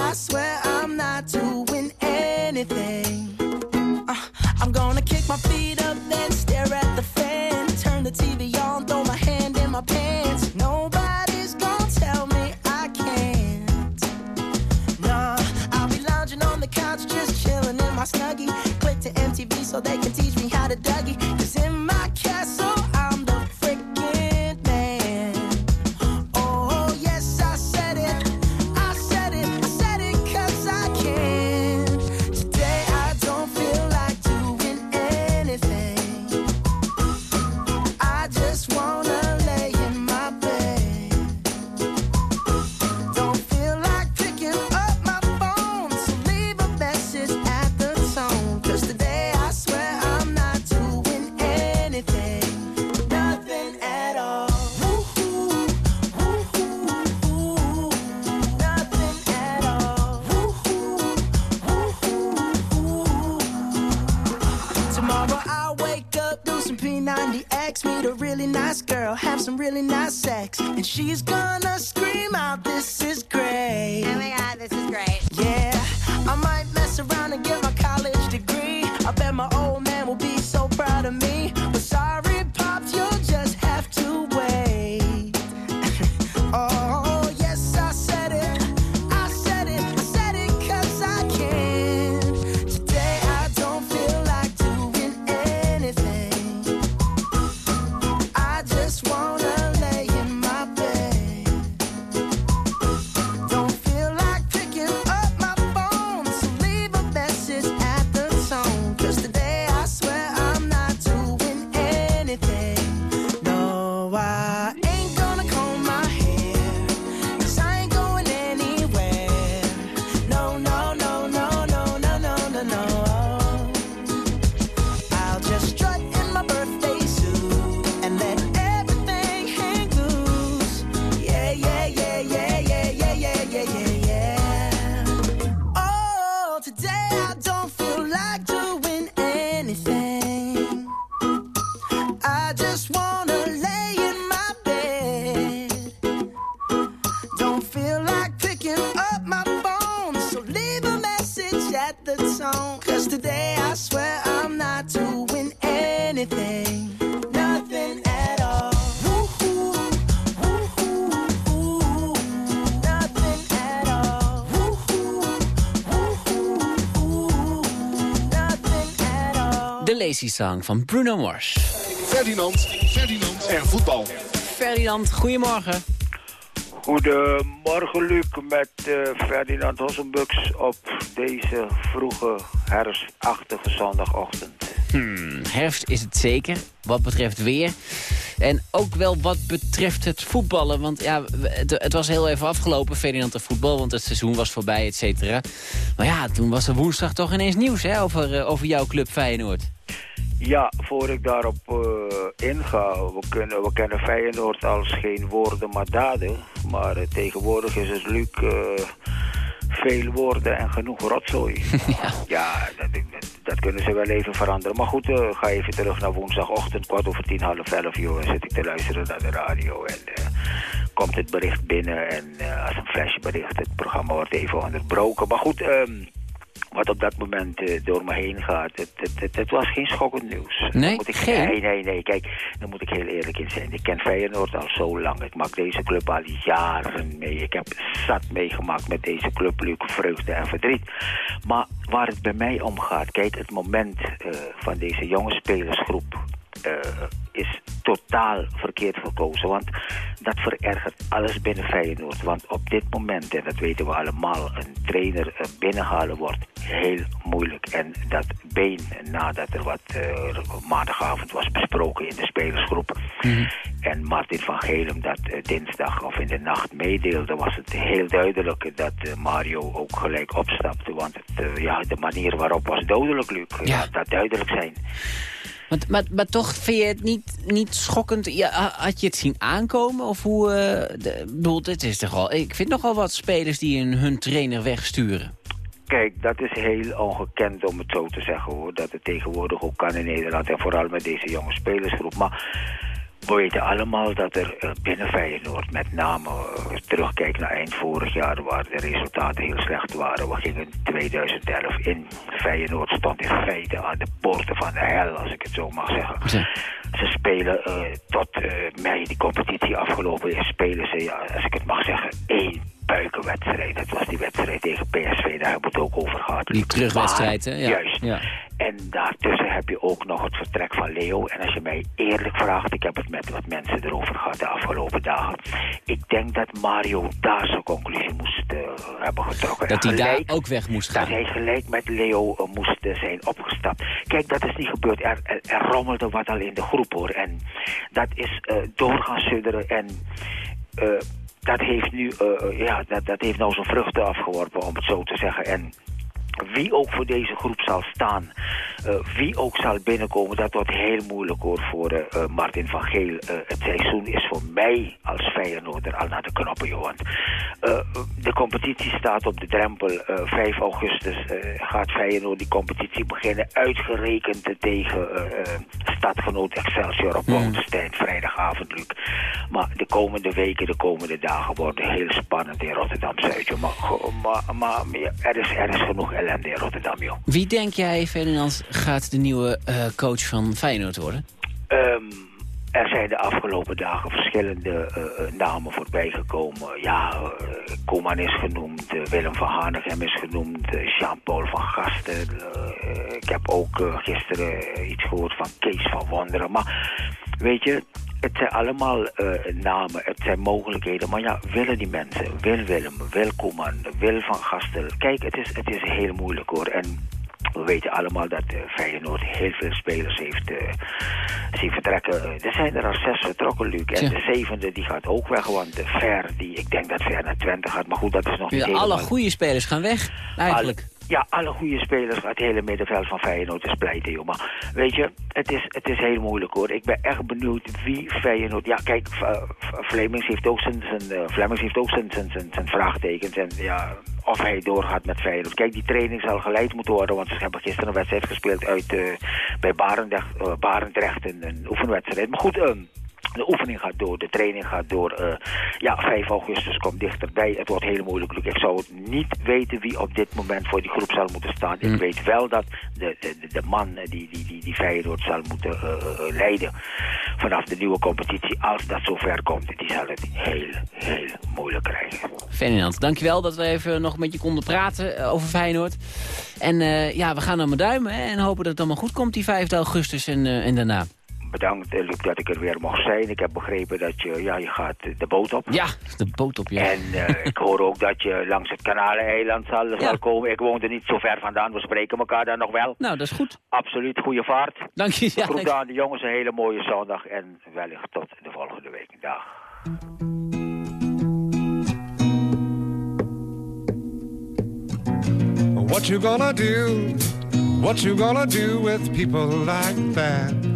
Song van Bruno Mars. Ferdinand, Ferdinand en voetbal. Ferdinand, goedemorgen. Goedemorgen Luc met eh, Ferdinand Hossenbux op deze vroege herfstachtige zondagochtend. Hmm, herfst is het zeker, wat betreft weer. En ook wel wat betreft het voetballen. Want ja, het was heel even afgelopen, Ferdinand, de voetbal. Want het seizoen was voorbij, et cetera. Maar ja, toen was er woensdag toch ineens nieuws hè, over, eh, over jouw club Feyenoord. Ja, voor ik daarop eh, inga, we, kunnen, we kennen Feyenoord als geen woorden maar daden. Maar eh, tegenwoordig is het Luc eh, veel woorden en genoeg rotzooi. ja, dat, dat, dat kunnen ze wel even veranderen. Maar goed, ga even terug naar woensdagochtend, kwart over tien, half elf, joh. En zit ik te luisteren naar de radio en komt het bericht binnen. En als een flashbericht, het programma wordt even onderbroken. Maar goed... ehm, wat op dat moment eh, door me heen gaat, het, het, het, het was geen schokkend nieuws. Nee? Dan moet ik, Geen? Nee, nee, nee. Kijk, daar moet ik heel eerlijk in zijn. Ik ken Feyenoord al zo lang. Ik maak deze club al jaren mee. Ik heb zat meegemaakt met deze club, leuke vreugde en verdriet. Maar waar het bij mij om gaat, kijk, het moment eh, van deze jonge spelersgroep eh, is totaal verkeerd gekozen. Want dat verergert alles binnen Feyenoord. Want op dit moment, en dat weten we allemaal, een trainer eh, binnenhalen wordt heel moeilijk. En dat been, nadat er wat eh, maandagavond was besproken in de spelersgroep... en Martin van Gelem dat eh, dinsdag of in de nacht meedeelde... was het heel duidelijk dat Mario ook gelijk opstapte. Want het, ja, de manier waarop was dodelijk, Luc. Laat dat duidelijk zijn. Maar, maar, maar toch vind je het niet, niet schokkend? Ja, ha- had je het zien aankomen? Of hoe... ik bedoel, dit is toch al... Ik vind nogal wat spelers die hun trainer wegsturen. Kijk, dat is heel ongekend om het zo te zeggen hoor. Dat het tegenwoordig ook kan in Nederland en vooral met deze jonge spelersgroep. Maar we weten allemaal dat er eh, binnen Feyenoord, met name uh, terugkijk naar eind vorig jaar waar de resultaten heel slecht waren. We gingen 2011 in. Feyenoord stond in feite aan de poorten van de hel, als ik het zo mag zeggen. Ze spelen eh, tot eh, mei die competitie afgelopen is, spelen ze, ja, als ik het mag zeggen, één buikenwedstrijd. Dat was die wedstrijd tegen PSV, daar hebben we het ook over gehad. Die terugwedstrijd, hè? Ja. Juist. Ja. En daartussen heb je ook nog het vertrek van Leo. En als je mij eerlijk vraagt, ik heb het met wat mensen erover gehad de afgelopen dagen. Ik denk dat Mario daar zijn conclusie moest eh, hebben getrokken. Dat hij daar ook weg moest gaan. Dat hij gelijk met Leo eh, moest eh, zijn opgestapt. Kijk, dat is niet gebeurd. Er, er, er rommelde wat al in de groep hoor. En dat is doorgaan sudderen. En dat heeft nu, eh, ja, dat, dat heeft nou zijn vruchten afgeworpen, om het zo te zeggen. En wie ook voor deze groep zal staan, eh, wie ook zal binnenkomen, dat wordt heel moeilijk hoor voor eh, eh, Martin van Geel. Het seizoen is voor mij als Feyenoorder al naar de knoppen, joh. Want eh, de competitie staat op de drempel. Eh, 5 augustus gaat Feyenoord die competitie beginnen. Uitgerekend tegen stadgenoot Excelsior op Woudenstein, vrijdagavond, Luc. Maar de komende weken, de komende dagen worden heel spannend in Rotterdam-Zuid. joh. Maar, maar, maar, er, is, er is genoeg ellende in Rotterdam, joh. Wie denk jij, Ferdinand, gaat de nieuwe eh, coach van Feyenoord worden? Ehm, er zijn de afgelopen dagen verschillende eh, namen voorbij gekomen. Ja, eh, Koeman is genoemd, Willem van Hanegem is genoemd, Jean-Paul van Gasten. ik heb ook gisteren iets gehoord van Kees van Wonderen. Maar weet je, het zijn allemaal eh, namen, het zijn mogelijkheden. Maar ja, willen die mensen, wil Willem, wil Koeman, wil Van Gasten. Kijk, het is, het is heel moeilijk hoor. En we weten allemaal dat eh, Feyenoord heel veel spelers heeft eh, zien vertrekken. Er zijn er al zes vertrokken, Luc. En de zevende die gaat ook weg, want Ver, die, ik denk dat Ver naar Twente gaat. Maar goed, dat is nog niet helemaal... alle goede spelers gaan weg, eigenlijk. Ja, alle goede spelers, het hele middenveld van Feyenoord is pleiten, joh. Maar weet je, het is, het is heel moeilijk, hoor. Ik ben echt benieuwd wie Feyenoord... Ja, kijk, Flemings heeft ook zijn, zijn, eh, heeft ook zijn, zijn, zijn, zijn vraagtekens. En ja, of hij doorgaat met Feyenoord. Kijk, die training zal geleid moeten worden, want ze hebben gisteren een wedstrijd gespeeld uit, eh, bij Barendrecht, eh, Barendrecht, een, een oefenwedstrijd. Maar goed, ehm, De oefening gaat door, de training gaat door. Eh, ja, 5 augustus komt dichterbij. Het wordt heel moeilijk. Ik zou het niet weten wie op dit moment voor die groep zal moeten staan. Ik weet wel dat de, de, de- man eh, die, die, die, die Feyenoord zal moeten eh, leiden vanaf de nieuwe competitie, als dat zover komt, die zal het heel, heel moeilijk krijgen. Ferdinand, dankjewel dat we even nog met je konden praten over Feyenoord. En ja, we gaan naar mijn duimen hè, en hopen dat het allemaal goed komt die 5 augustus en, en daarna. Bedankt, eh, Luc, dat ik er weer mocht zijn. Ik heb begrepen dat je, ja, je gaat de boot op. Ja, de boot op, ja. En eh, ik hoor ook dat je langs het Kanaleneiland zal, zal komen. Ik woon er niet zo ver vandaan, we spreken elkaar dan nog wel. Nou, dat is goed. Absoluut, goede vaart. Dank je. Ja, Groet aan de jongens een hele mooie zondag en wellicht tot de volgende week. Dag. What you gonna do? What you gonna do with people like that?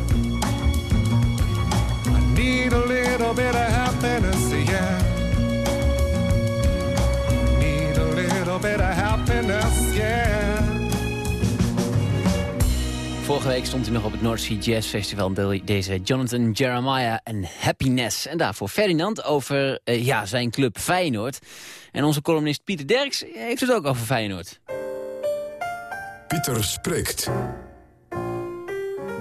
Need a little bit of happiness, yeah. Need a little bit of happiness, yeah. Vorige week stond hij nog op het North Sea Jazz Festival. de- Deze Jonathan Jeremiah en Happiness. En daarvoor Ferdinand over eh, ja, zijn club Feyenoord. En onze columnist Pieter Derks heeft het ook over Feyenoord. Pieter spreekt.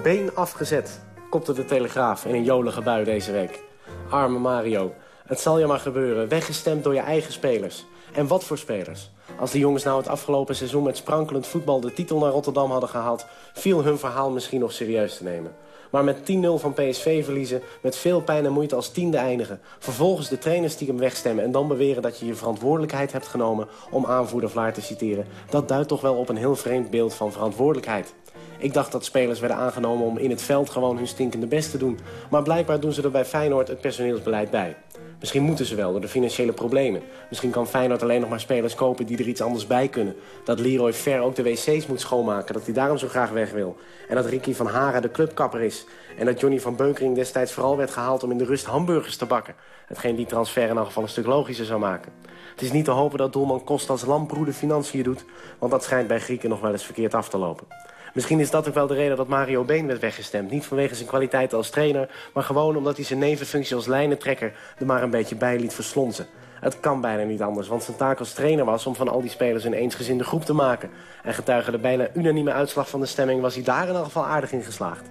Been afgezet, kopte de Telegraaf in een jolige bui deze week. Arme Mario, het zal je maar gebeuren. Weggestemd door je eigen spelers. En wat voor spelers? Als de jongens nou het afgelopen seizoen met sprankelend voetbal de titel naar Rotterdam hadden gehaald... viel hun verhaal misschien nog serieus te nemen. Maar met 10-0 van PSV verliezen, met veel pijn en moeite als tiende eindigen... vervolgens de trainers stiekem wegstemmen en dan beweren dat je je verantwoordelijkheid hebt genomen... om aanvoerder Vlaar te citeren, dat duidt toch wel op een heel vreemd beeld van verantwoordelijkheid. Ik dacht dat spelers werden aangenomen om in het veld gewoon hun stinkende best te doen. Maar blijkbaar doen ze er bij Feyenoord het personeelsbeleid bij. Misschien moeten ze wel door de financiële problemen. Misschien kan Feyenoord alleen nog maar spelers kopen die er iets anders bij kunnen. Dat Leroy Fer ook de wc's moet schoonmaken, dat hij daarom zo graag weg wil. En dat Ricky van Haren de clubkapper is. En dat Johnny van Beukering destijds vooral werd gehaald om in de rust hamburgers te bakken. Hetgeen die transfer in elk geval een stuk logischer zou maken. Het is niet te hopen dat doelman Kostas Lamproe de financiën doet... want dat schijnt bij Grieken nog wel eens verkeerd af te lopen. Misschien is dat ook wel de reden dat Mario Been werd weggestemd. Niet vanwege zijn kwaliteit als trainer, maar gewoon omdat hij zijn nevenfunctie als lijnentrekker er maar een beetje bij liet verslonzen. Het kan bijna niet anders, want zijn taak als trainer was... om van al die spelers een eensgezinde groep te maken. En getuige de bijna unanieme uitslag van de stemming... was hij daar in elk geval aardig in geslaagd.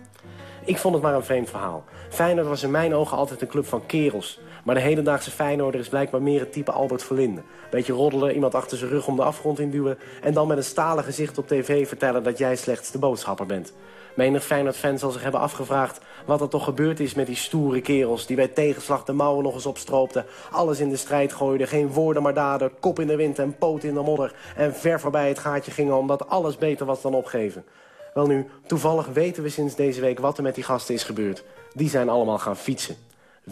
Ik vond het maar een vreemd verhaal. Feyenoord was in mijn ogen altijd een club van kerels. Maar de hedendaagse Feyenoorder is blijkbaar meer het type Albert Verlinde. Beetje roddelen, iemand achter zijn rug om de afgrond induwen... en dan met een stalen gezicht op tv vertellen dat jij slechts de boodschapper bent. Menig Feyenoord-fan zal zich hebben afgevraagd wat er toch gebeurd is met die stoere kerels... die bij tegenslag de mouwen nog eens opstroopten, alles in de strijd gooiden... geen woorden maar daden, kop in de wind en poot in de modder... en ver voorbij het gaatje gingen omdat alles beter was dan opgeven. Wel nu, toevallig weten we sinds deze week wat er met die gasten is gebeurd. Die zijn allemaal gaan fietsen.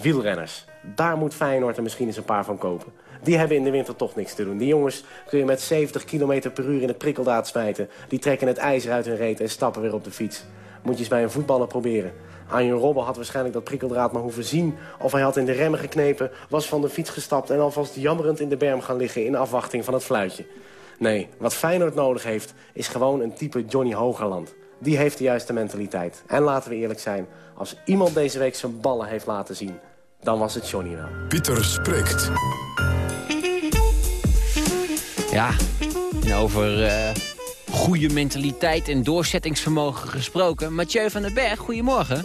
Wielrenners. Daar moet Feyenoord er misschien eens een paar van kopen. Die hebben in de winter toch niks te doen. Die jongens kun je met 70 km per uur in het prikkeldaad smijten. Die trekken het ijzer uit hun reet en stappen weer op de fiets. Moet je eens bij een voetballer proberen. Arjen Robben had waarschijnlijk dat prikkeldraad maar hoeven zien... of hij had in de remmen geknepen, was van de fiets gestapt... en alvast jammerend in de berm gaan liggen in afwachting van het fluitje. Nee, wat Feyenoord nodig heeft, is gewoon een type Johnny Hogerland. Die heeft de juiste mentaliteit. En laten we eerlijk zijn, als iemand deze week zijn ballen heeft laten zien... dan was het Johnny wel. Pieter spreekt. Ja, en over eh, goede mentaliteit en doorzettingsvermogen gesproken. Mathieu van den Berg, goedemorgen.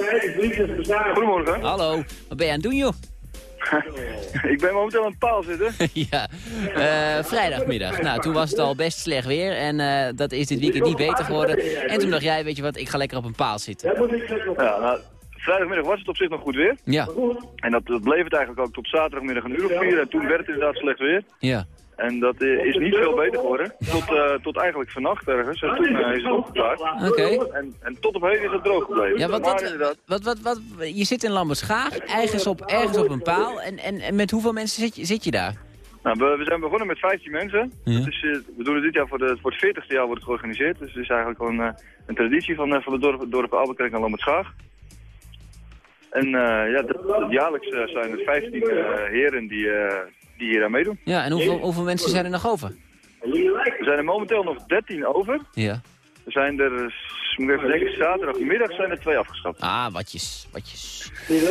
Goedemorgen. Hallo, wat ben je aan het doen, joh? ik ben momenteel aan het paal zitten. ja, eh, vrijdagmiddag. Nou, toen was het al best slecht weer en eh, dat is dit weekend niet beter geworden. En toen dacht jij, weet je wat, ik ga lekker op een paal zitten. Ja, nou, vrijdagmiddag was het op zich nog goed weer. Ja. En dat, dat bleef het eigenlijk ook tot zaterdagmiddag een uur of vier. En toen werd het inderdaad slecht weer. Ja. En dat eh, is niet veel beter geworden. Tot, eh, tot eigenlijk vannacht ergens. En toen eh, is het opgeklaard. Oké. En, en tot op heden is het droog gebleven. Ja, wat, wat, wat, wat, wat, je zit in Lamberschaag, ergens op, ergens op een paal. En, en, en met hoeveel mensen zit je, zit je daar? nou, we, we zijn begonnen met 15 mensen. Eh, we doen het dit jaar voor, de, voor het 40ste jaar wordt het georganiseerd. Dus het is eigenlijk gewoon een traditie van, van het dorp, dorp Alberkerk en Lammertschaag. En ja, dat, dat jaarlijks zijn er 15 eh, heren die, die hier aan meedoen. Ja, en hoeveel, hoeveel mensen zijn er nog over? Er zijn er momenteel nog 13 over. Ja. Er zijn er, eh, moet even denken, zaterdagmiddag zijn er twee afgestapt. Ah, watjes, watjes.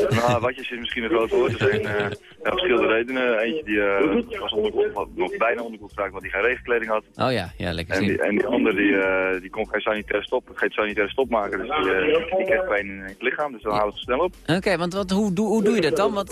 Nou, watjes is misschien een groot woord. Er zijn eh, ja, verschillende redenen. Eentje die eh, was had nog bijna onderkoeld geraakt, want die geen regenkleding had. Oh ja, ja, lekker En zien. die, en die andere die, eh, die kon geen sanitaire stop, geen sanitaire stop maken. Dus die, die kreeg pijn in het lichaam, dus dan houdt het snel op. Oké, want wat, hoe, doe, hoe doe je dat dan? Want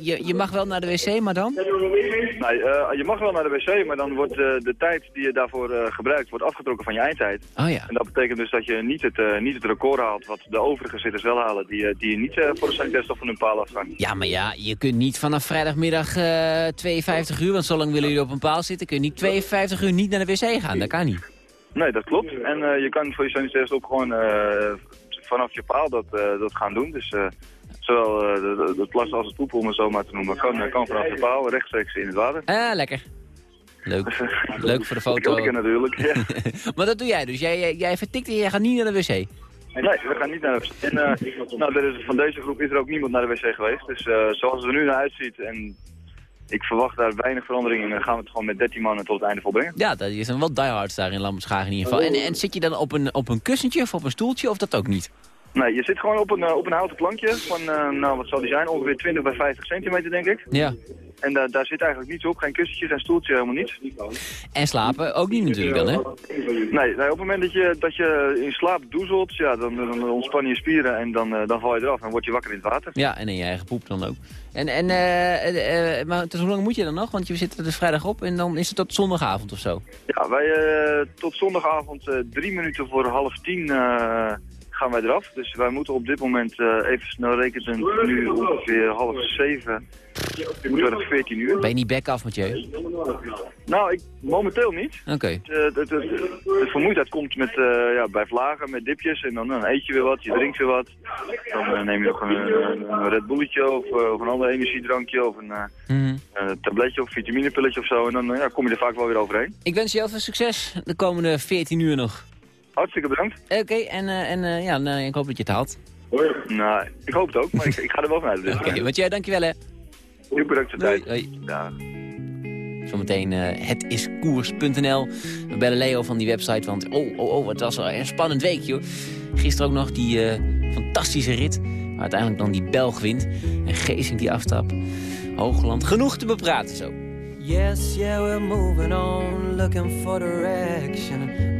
je, je mag wel naar de wc, maar dan? Nee, je mag wel naar de wc, maar dan wordt de tijd die je daarvoor gebruikt, wordt afgetrokken van je eindtijd. Oh ja. En dat betekent dus dat je niet het, eh, niet het record haalt wat de overige zitters wel halen, die, eh, die niet eh, voor de sanitaire stop van hun paal afgaan. Ja, maar ja, je kunt niet vanaf vrijdagmiddag eh 52 uur, want zo lang willen jullie op een paal zitten, kun je niet 52 uur niet naar de wc gaan. Dat kan niet. Nee, dat klopt. En eh, je kan voor je sanitaire stop gewoon eh, vanaf je paal dat, eh, dat gaan doen. Dus eh, zowel eh, de, de, de plas als het poep, om het zo maar te noemen, kan, kan vanaf je paal rechtstreeks in het water. Ah, lekker. Leuk. Leuk voor de foto. ook natuurlijk, ja. maar dat doe jij dus. Jij, jij, jij vertikt en jij gaat niet naar de wc. Nee, we gaan niet naar de wc. En eh, nou, er is, van deze groep is er ook niemand naar de wc geweest. Dus eh, zoals het er nu naar uitziet en ik verwacht daar weinig verandering in, dan gaan we het gewoon met 13 mannen tot het einde volbrengen. Ja, dat is een wel diehards daar in Lamberschaag in ieder geval. En, en zit je dan op een, op een kussentje of op een stoeltje of dat ook niet? Nee, je zit gewoon op een, eh, op een houten plankje van, eh, nou wat zal die zijn, ongeveer 20 bij 50 centimeter denk ik. Ja. En daar daar zit eigenlijk niets op, geen kussentje, geen stoeltje, helemaal niets. En slapen ook niet natuurlijk dan, hè? Nee, nee, op het moment dat je, dat je in slaap doezelt, ja, dan, dan ontspannen je spieren en dan, eh, dan val je eraf en word je wakker in het water. Ja, en in je eigen poep dan ook. En, en eh, maar dus hoe lang moet je dan nog? Want je zit er dus vrijdag op en dan is het tot zondagavond of zo. Ja, wij tot zondagavond drie minuten voor half tien gaan wij eraf. Dus wij moeten op dit moment eh, even snel rekenen, nu ongeveer half zeven, moeten we nog 14 uur. Ben je niet bek af, Mathieu? Nou, ik, momenteel niet. Oké. Eh, de, de, de- de vermoeidheid komt met, eh, ja, bij vlagen, met dipjes en dan, dan eet je weer wat, je drinkt weer wat. Dan eh, neem je nog een, een, een Red Bulletje of, eh, of een ander energiedrankje of een eh, Mhm. een tabletje of vitaminepilletje of zo. En dan eh, ja, kom je er vaak wel weer overheen. Ik wens je heel veel succes de komende 14 uur nog. Hartstikke bedankt. Oké, en, eh, en eh, ja, nou, ik hoop dat je het haalt. Nou, ik hoop het ook, maar ik, ik ga er wel vanuit. Dus. Oké, Mathieu, dankjewel hè. Heel bedankt voor de tijd. Hoi. Dag. Zometeen eh hetiskoers.nl. We bellen Leo van die website, want oh, oh, oh, het was een spannend week, joh. Gisteren ook nog die eh, fantastische rit, waar uiteindelijk dan die Belg wint. En Geesink die afstap. Hoogland, genoeg te bepraten zo. Yes, yeah, we're moving on, looking for direction.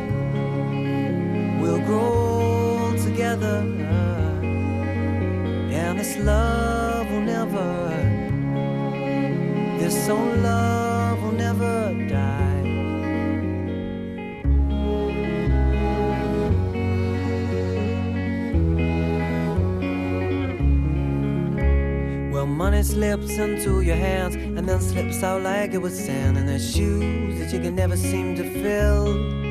We'll grow together. And this love will never, this old love will never die. Well, money slips into your hands and then slips out like it was sand. And there's shoes that you can never seem to fill.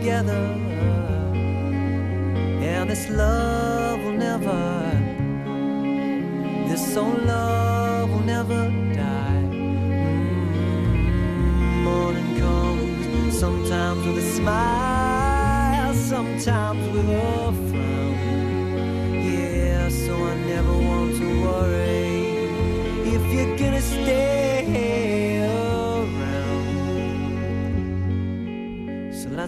together. And this love will never, this old love will never die. Mm, morning comes sometimes with a smile, sometimes with a frown. Yeah, so I never want to worry if you're gonna stay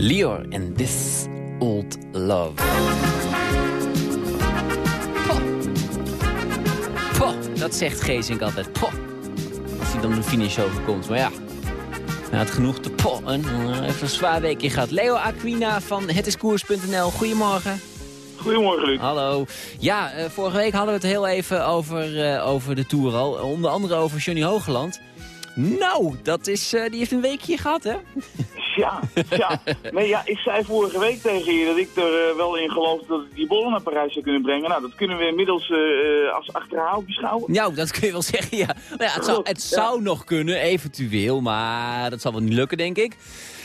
Lior en This Old Love. Poh. Poh, dat zegt Geesink altijd. Poh. Als hij dan de finish overkomt. Maar ja, hij had genoeg te poh. En eh, even een zwaar weekje gehad. Leo Aquina van hetiskoers.nl. Goedemorgen. Goedemorgen, Luc. Hallo. Ja, eh, vorige week hadden we het heel even over, eh, over de Tour al. Onder andere over Johnny Hogeland. Nou, dat is, eh, die heeft een weekje gehad, hè? Ja, ja. Nee, ja, ik zei vorige week tegen je dat ik er eh, wel in geloof dat ik die bollen naar Parijs zou kunnen brengen. Nou, dat kunnen we inmiddels eh, als achterhaald beschouwen. Nou, dat kun je wel zeggen, ja. Maar ja, het zou, het zou nog kunnen, eventueel, maar dat zal wel niet lukken, denk ik.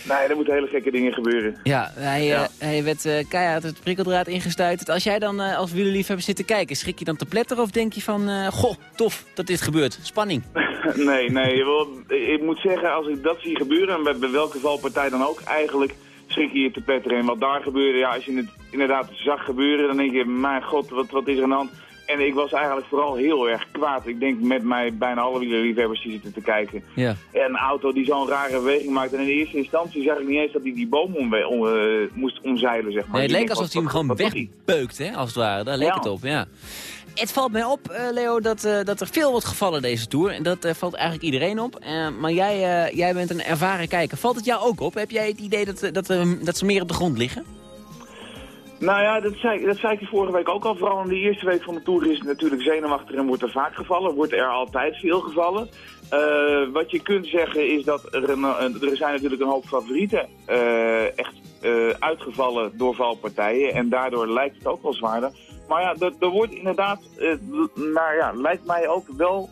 Nee, er moeten hele gekke dingen gebeuren. Ja, hij, eh, hij werd eh, keihard het prikkeldraad ingestuiterd. Als jij dan eh, als wielerliefhebber zit te kijken, schrik je dan te pletter of denk je van... goh, tof dat dit gebeurt, spanning. nee, nee. Wel, ik moet zeggen, als ik dat zie gebeuren, en bij, bij welke valpartij dan ook, eigenlijk schrik je je te pletteren. En wat daar gebeurde, ja, als je het inderdaad zag gebeuren, dan denk je, mijn god, wat, wat is er aan de hand? En ik was eigenlijk vooral heel erg kwaad. Ik denk met mij bijna alle wielerliefhebbers die zitten te kijken. Ja. En een auto die zo'n rare beweging maakt. En in de eerste instantie zag ik niet eens dat hij die boom omwe- om, eh, moest omzeilen, zeg maar. Nee, het leek alsof hij hem gewoon wegbeukt, hè, als het ware. Daar leek Ja. het op, ja. Het valt mij op, eh, Leo, dat, eh, dat er veel wordt gevallen deze Tour. En dat valt eigenlijk iedereen op. Maar jij, jij bent een ervaren kijker. Valt het jou ook op? Heb jij het idee dat, dat, eh, dat ze meer op de grond liggen? Nou ja, dat zei, dat zei ik vorige week ook al. Vooral in de eerste week van de Tour is het natuurlijk zenuwachtig en wordt er vaak gevallen. Wordt er altijd veel gevallen. Eh, wat je kunt zeggen is dat er, een, een- er zijn natuurlijk een hoop favorieten eh, echt eh, uitgevallen door valpartijen. En daardoor lijkt het ook wel zwaarder. Maar ja, er, wordt inderdaad, eh, nou ja, lijkt mij ook wel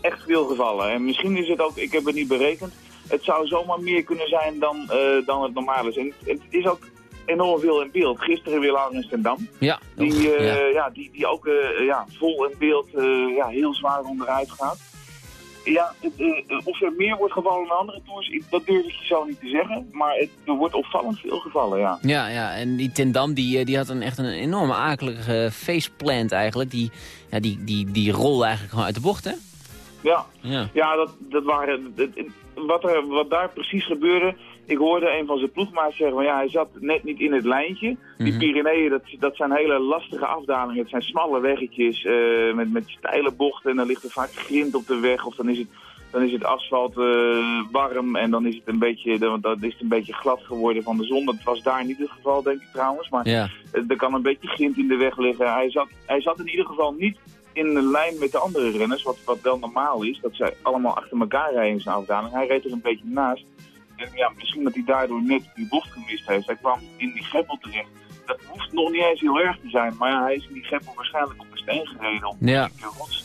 echt veel gevallen. En misschien is het ook, ik heb het niet berekend, het zou zomaar meer kunnen zijn dan, eh, dan het normaal is. En het is ook enorm veel in beeld. Gisteren weer Laurens ten Dam. Ja. Die, eh, ja. ja. die, die ook eh, ja, vol in beeld eh, ja, heel zwaar onderuit gaat. Ja, of er meer wordt gevallen dan andere tours, dat durf ik je zo niet te zeggen. Maar het, er wordt opvallend veel gevallen, ja. Ja, ja, en die Tendam die, die had een, echt een enorme akelige faceplant eigenlijk. Die, ja, die, die, die rolde eigenlijk gewoon uit de bocht, hè? Ja, Ja. ja dat, dat waren, dat- wat, er, wat daar precies gebeurde, ik hoorde een van zijn ploegmaats zeggen, van, ja, hij zat net niet in het lijntje. Die Mhm. Pyreneeën, dat, dat zijn hele lastige afdalingen. Het zijn smalle weggetjes eh, met, met steile bochten en dan ligt er vaak grind op de weg of dan is het, dan is het asfalt eh, warm en dan is het, een beetje, dan, dan is het een beetje glad geworden van de zon. Dat was daar niet het geval, denk ik trouwens, maar Ja. eh, er kan een beetje grind in de weg liggen. Hij zat, hij zat in ieder geval niet in de lijn met de andere renners, wat, wat wel normaal is. Dat zij allemaal achter elkaar rijden in zijn afdaling. Hij reed er een beetje naast. En ja, misschien dat hij daardoor net die bocht gemist heeft. Hij kwam in die greppel terecht. Dat hoeft nog niet eens heel erg te zijn. Maar ja, hij is in die greppel waarschijnlijk op een steen gereden. Op Ja. een rots.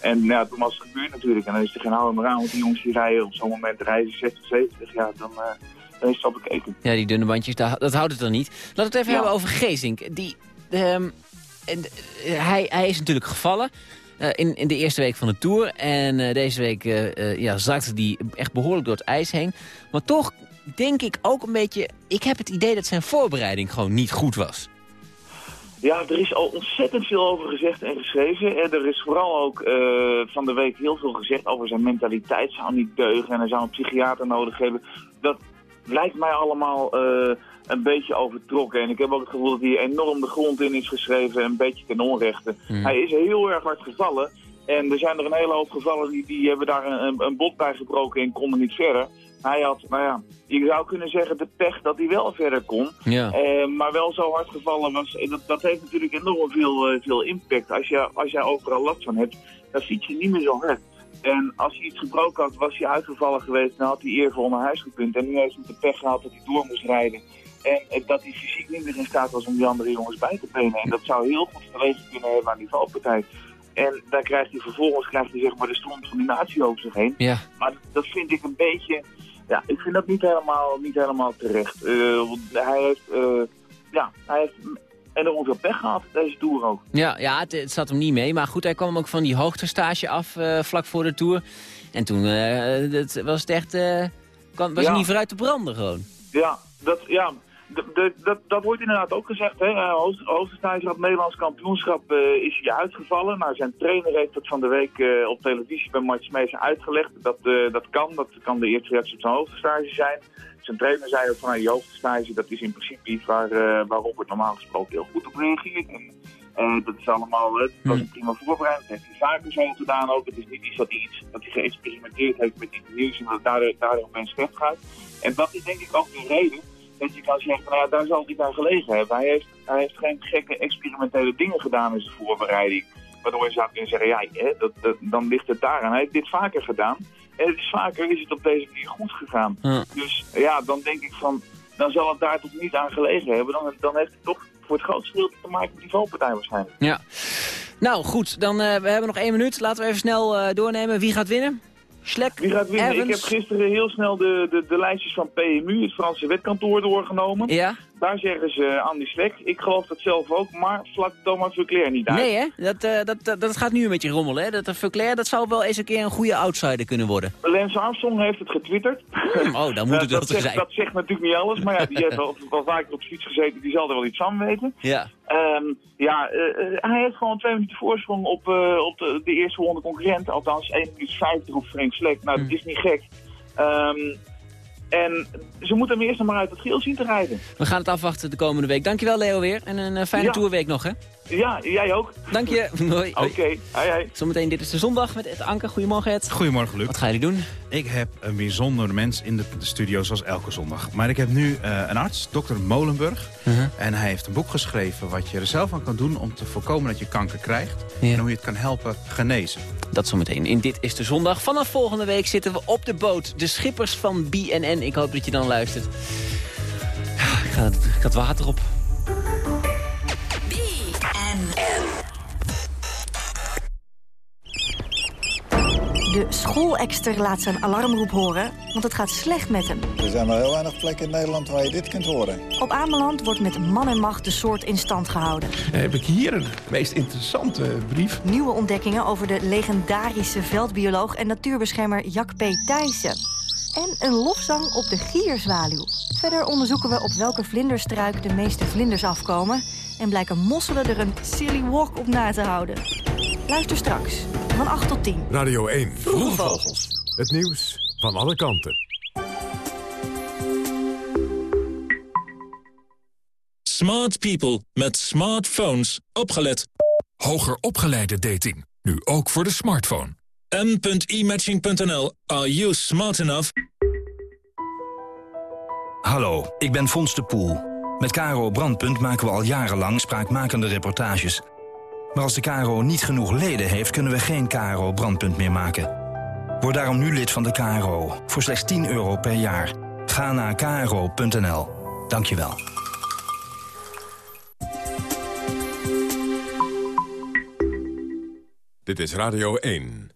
En ja, toen was het gebeurd natuurlijk. En dan is er geen houden meer aan. Want die jongens die rijden op zo'n moment rijden ze 60, 70. Ja, dan, eh, dan is het al bekeken. Ja, die dunne bandjes, dat houdt het dan niet. Laten we het even Ja. hebben over Gezink. Die, ehm, en, eh, hij, hij is natuurlijk gevallen eh, in, in de eerste week van de Tour. En eh, deze week eh, ja, zakte die echt behoorlijk door het ijs heen. Maar toch denk ik ook een beetje... Ik heb het idee dat zijn voorbereiding gewoon niet goed was. Ja, er is al ontzettend veel over gezegd en geschreven. En er is vooral ook van de week heel veel gezegd over zijn mentaliteit. Zou niet deugen en hij zou een psychiater nodig hebben. Dat lijkt mij allemaal een beetje overtrokken. En ik heb ook het gevoel dat hij enorm de grond in is geschreven. Een beetje ten onrechte. Hmm. Hij is heel erg hard gevallen. En er zijn er een hele hoop gevallen die, die hebben daar een, een, bot bij gebroken en konden niet verder. Hij had, nou ja, je zou kunnen zeggen de pech dat hij wel verder kon. Ja. Eh, maar wel zo hard gevallen was. En Dat, dat heeft natuurlijk enorm veel, eh, veel impact. Als, je, als jij overal last van hebt, dan fiets je niet meer zo hard. En als hij iets gebroken had, was hij uitgevallen geweest. Dan had hij eervol naar huis gekund. En nu heeft hij de pech gehad dat hij door moest rijden. En eh, dat hij fysiek niet meer in staat was om die andere jongens bij te benen. En dat zou heel goed gelegen kunnen hebben aan die valpartij. En dan krijgt hij vervolgens krijgt hij zeg maar de stroom van die natie over zich heen. Ja. Maar dat vind ik een beetje... Ja, ik vind dat niet helemaal, niet helemaal terecht. Want hij heeft, eh, ja, hij heeft enorm veel pech gehad, deze Tour ook. Ja, ja het, het zat hem niet mee. Maar goed, hij kwam ook van die hoogtestage af vlak voor de Tour. En toen dat was het echt... kan, was Ja. hij niet vooruit te branden gewoon. Ja, dat, ja, dat, dat wordt inderdaad ook gezegd. Hè. Het Nederlands kampioenschap eh, is hij uitgevallen. Nou, zijn trainer heeft dat van de week eh, op televisie bij Mart Smees uitgelegd. Dat, eh, dat kan, dat kan de eerste reactie op zijn hoogtestage zijn. Zijn trainer zei ook van nou, die hoogtestage, dat is in principe iets waar, eh, waar Robert normaal gesproken heel goed op reageert. En, eh, dat is allemaal, het was een prima voorbereiding. Dat heeft hij vaker zo gedaan ook. Het is niet iets dat hij, iets, dat hij geëxperimenteerd heeft met interviews en dat het daardoor, daardoor opeens gaat. En dat is denk ik ook de reden dat je kan zeggen, nou ja, daar zal hij aan gelegen hebben. Hij heeft, hij heeft geen gekke experimentele dingen gedaan in zijn voorbereiding. Waardoor je zou kunnen zeggen, ja, hè, dat, dat, dan ligt het daar. En hij heeft dit vaker gedaan. En het is vaker is het op deze manier goed gegaan. Ja. Dus ja, dan denk ik van, dan zal het daar toch niet aan gelegen hebben. Dan, dan heeft het toch voor het grootste deel te maken met die valpartij waarschijnlijk. Ja. Nou, goed. Dan, eh, we hebben nog één minuut. Laten we even snel eh, doornemen. Wie gaat winnen? Schlek, Wie gaat winnen? Evans? Ik heb gisteren heel snel de, de, de lijstjes van PMU, het Franse wetkantoor, doorgenomen. Ja? Daar zeggen ze Andy Slek. Ik geloof dat zelf ook, maar vlak Thomas Verclair niet uit. Nee, hè? Dat, eh, dat, dat, dat gaat nu een beetje rommelen, hè? Dat de Verclair, dat zou wel eens een keer een goede outsider kunnen worden. Lance Armstrong heeft het getwitterd. Oh, dan moet het wel zegt, zijn. dat zegt natuurlijk niet alles, maar ja, die heeft wel, wel vaker op de fiets gezeten, die zal er wel iets van weten. Ja. Ehm, ja, eh, eh, hij heeft gewoon twee minuten voorsprong op, eh, op de, de eerste ronde concurrent. Althans, 1 minuut 50 op Frank Slek. Nou, dat is niet gek. Ehm, en ze moeten hem eerst nog maar uit het geel zien te rijden. We gaan het afwachten de komende week. Dankjewel, Leo, weer. En een eh, fijne Ja. tourweek nog, hè? Ja, jij ook. Dank je. Hoi. Oké, hoi, hoi. Zometeen, dit is de zondag met Ed Anker. Goedemorgen, Ed. Goedemorgen, Luc. Wat ga je doen? Ik heb een bijzonder mens in de, de studio, zoals elke zondag. Maar ik heb nu eh, een arts, dokter Molenburg. Uh-huh. En hij heeft een boek geschreven wat je er zelf aan kan doen... om te voorkomen dat je kanker krijgt. Ja. En hoe je het kan helpen genezen. Dat zometeen. In Dit is de Zondag. Vanaf volgende week zitten we op de boot. De schippers van BNN. Ik hoop dat je dan luistert. Ik ga het water op. De schoolekster laat zijn alarmroep horen, want het gaat slecht met hem. Er zijn maar heel weinig plekken in Nederland waar je dit kunt horen. Op Ameland wordt met man en macht de soort in stand gehouden. heb ik hier een meest interessante brief. Nieuwe ontdekkingen over de legendarische veldbioloog en natuurbeschermer Jack P. Thijssen. En een lofzang op de gierzwaluw. Verder onderzoeken we op welke vlinderstruik de meeste vlinders afkomen... en blijken mosselen er een silly walk op na te houden. Luister straks, van 8 tot 10. Radio 1. Vroege Vogels. Het nieuws van alle kanten. Smart people met smartphones. Opgelet. Hoger opgeleide dating. Nu ook voor de smartphone. m.imatching.nl. Are you smart enough? Hallo, ik ben Fons de Poel. Met Caro Brandpunt maken we al jarenlang spraakmakende reportages. Maar als de KRO niet genoeg leden heeft, kunnen we geen KRO Brandpunt meer maken. Word daarom nu lid van de KRO, voor slechts 10 euro per jaar. Ga naar kro.nl. Dank je wel. Dit is Radio 1.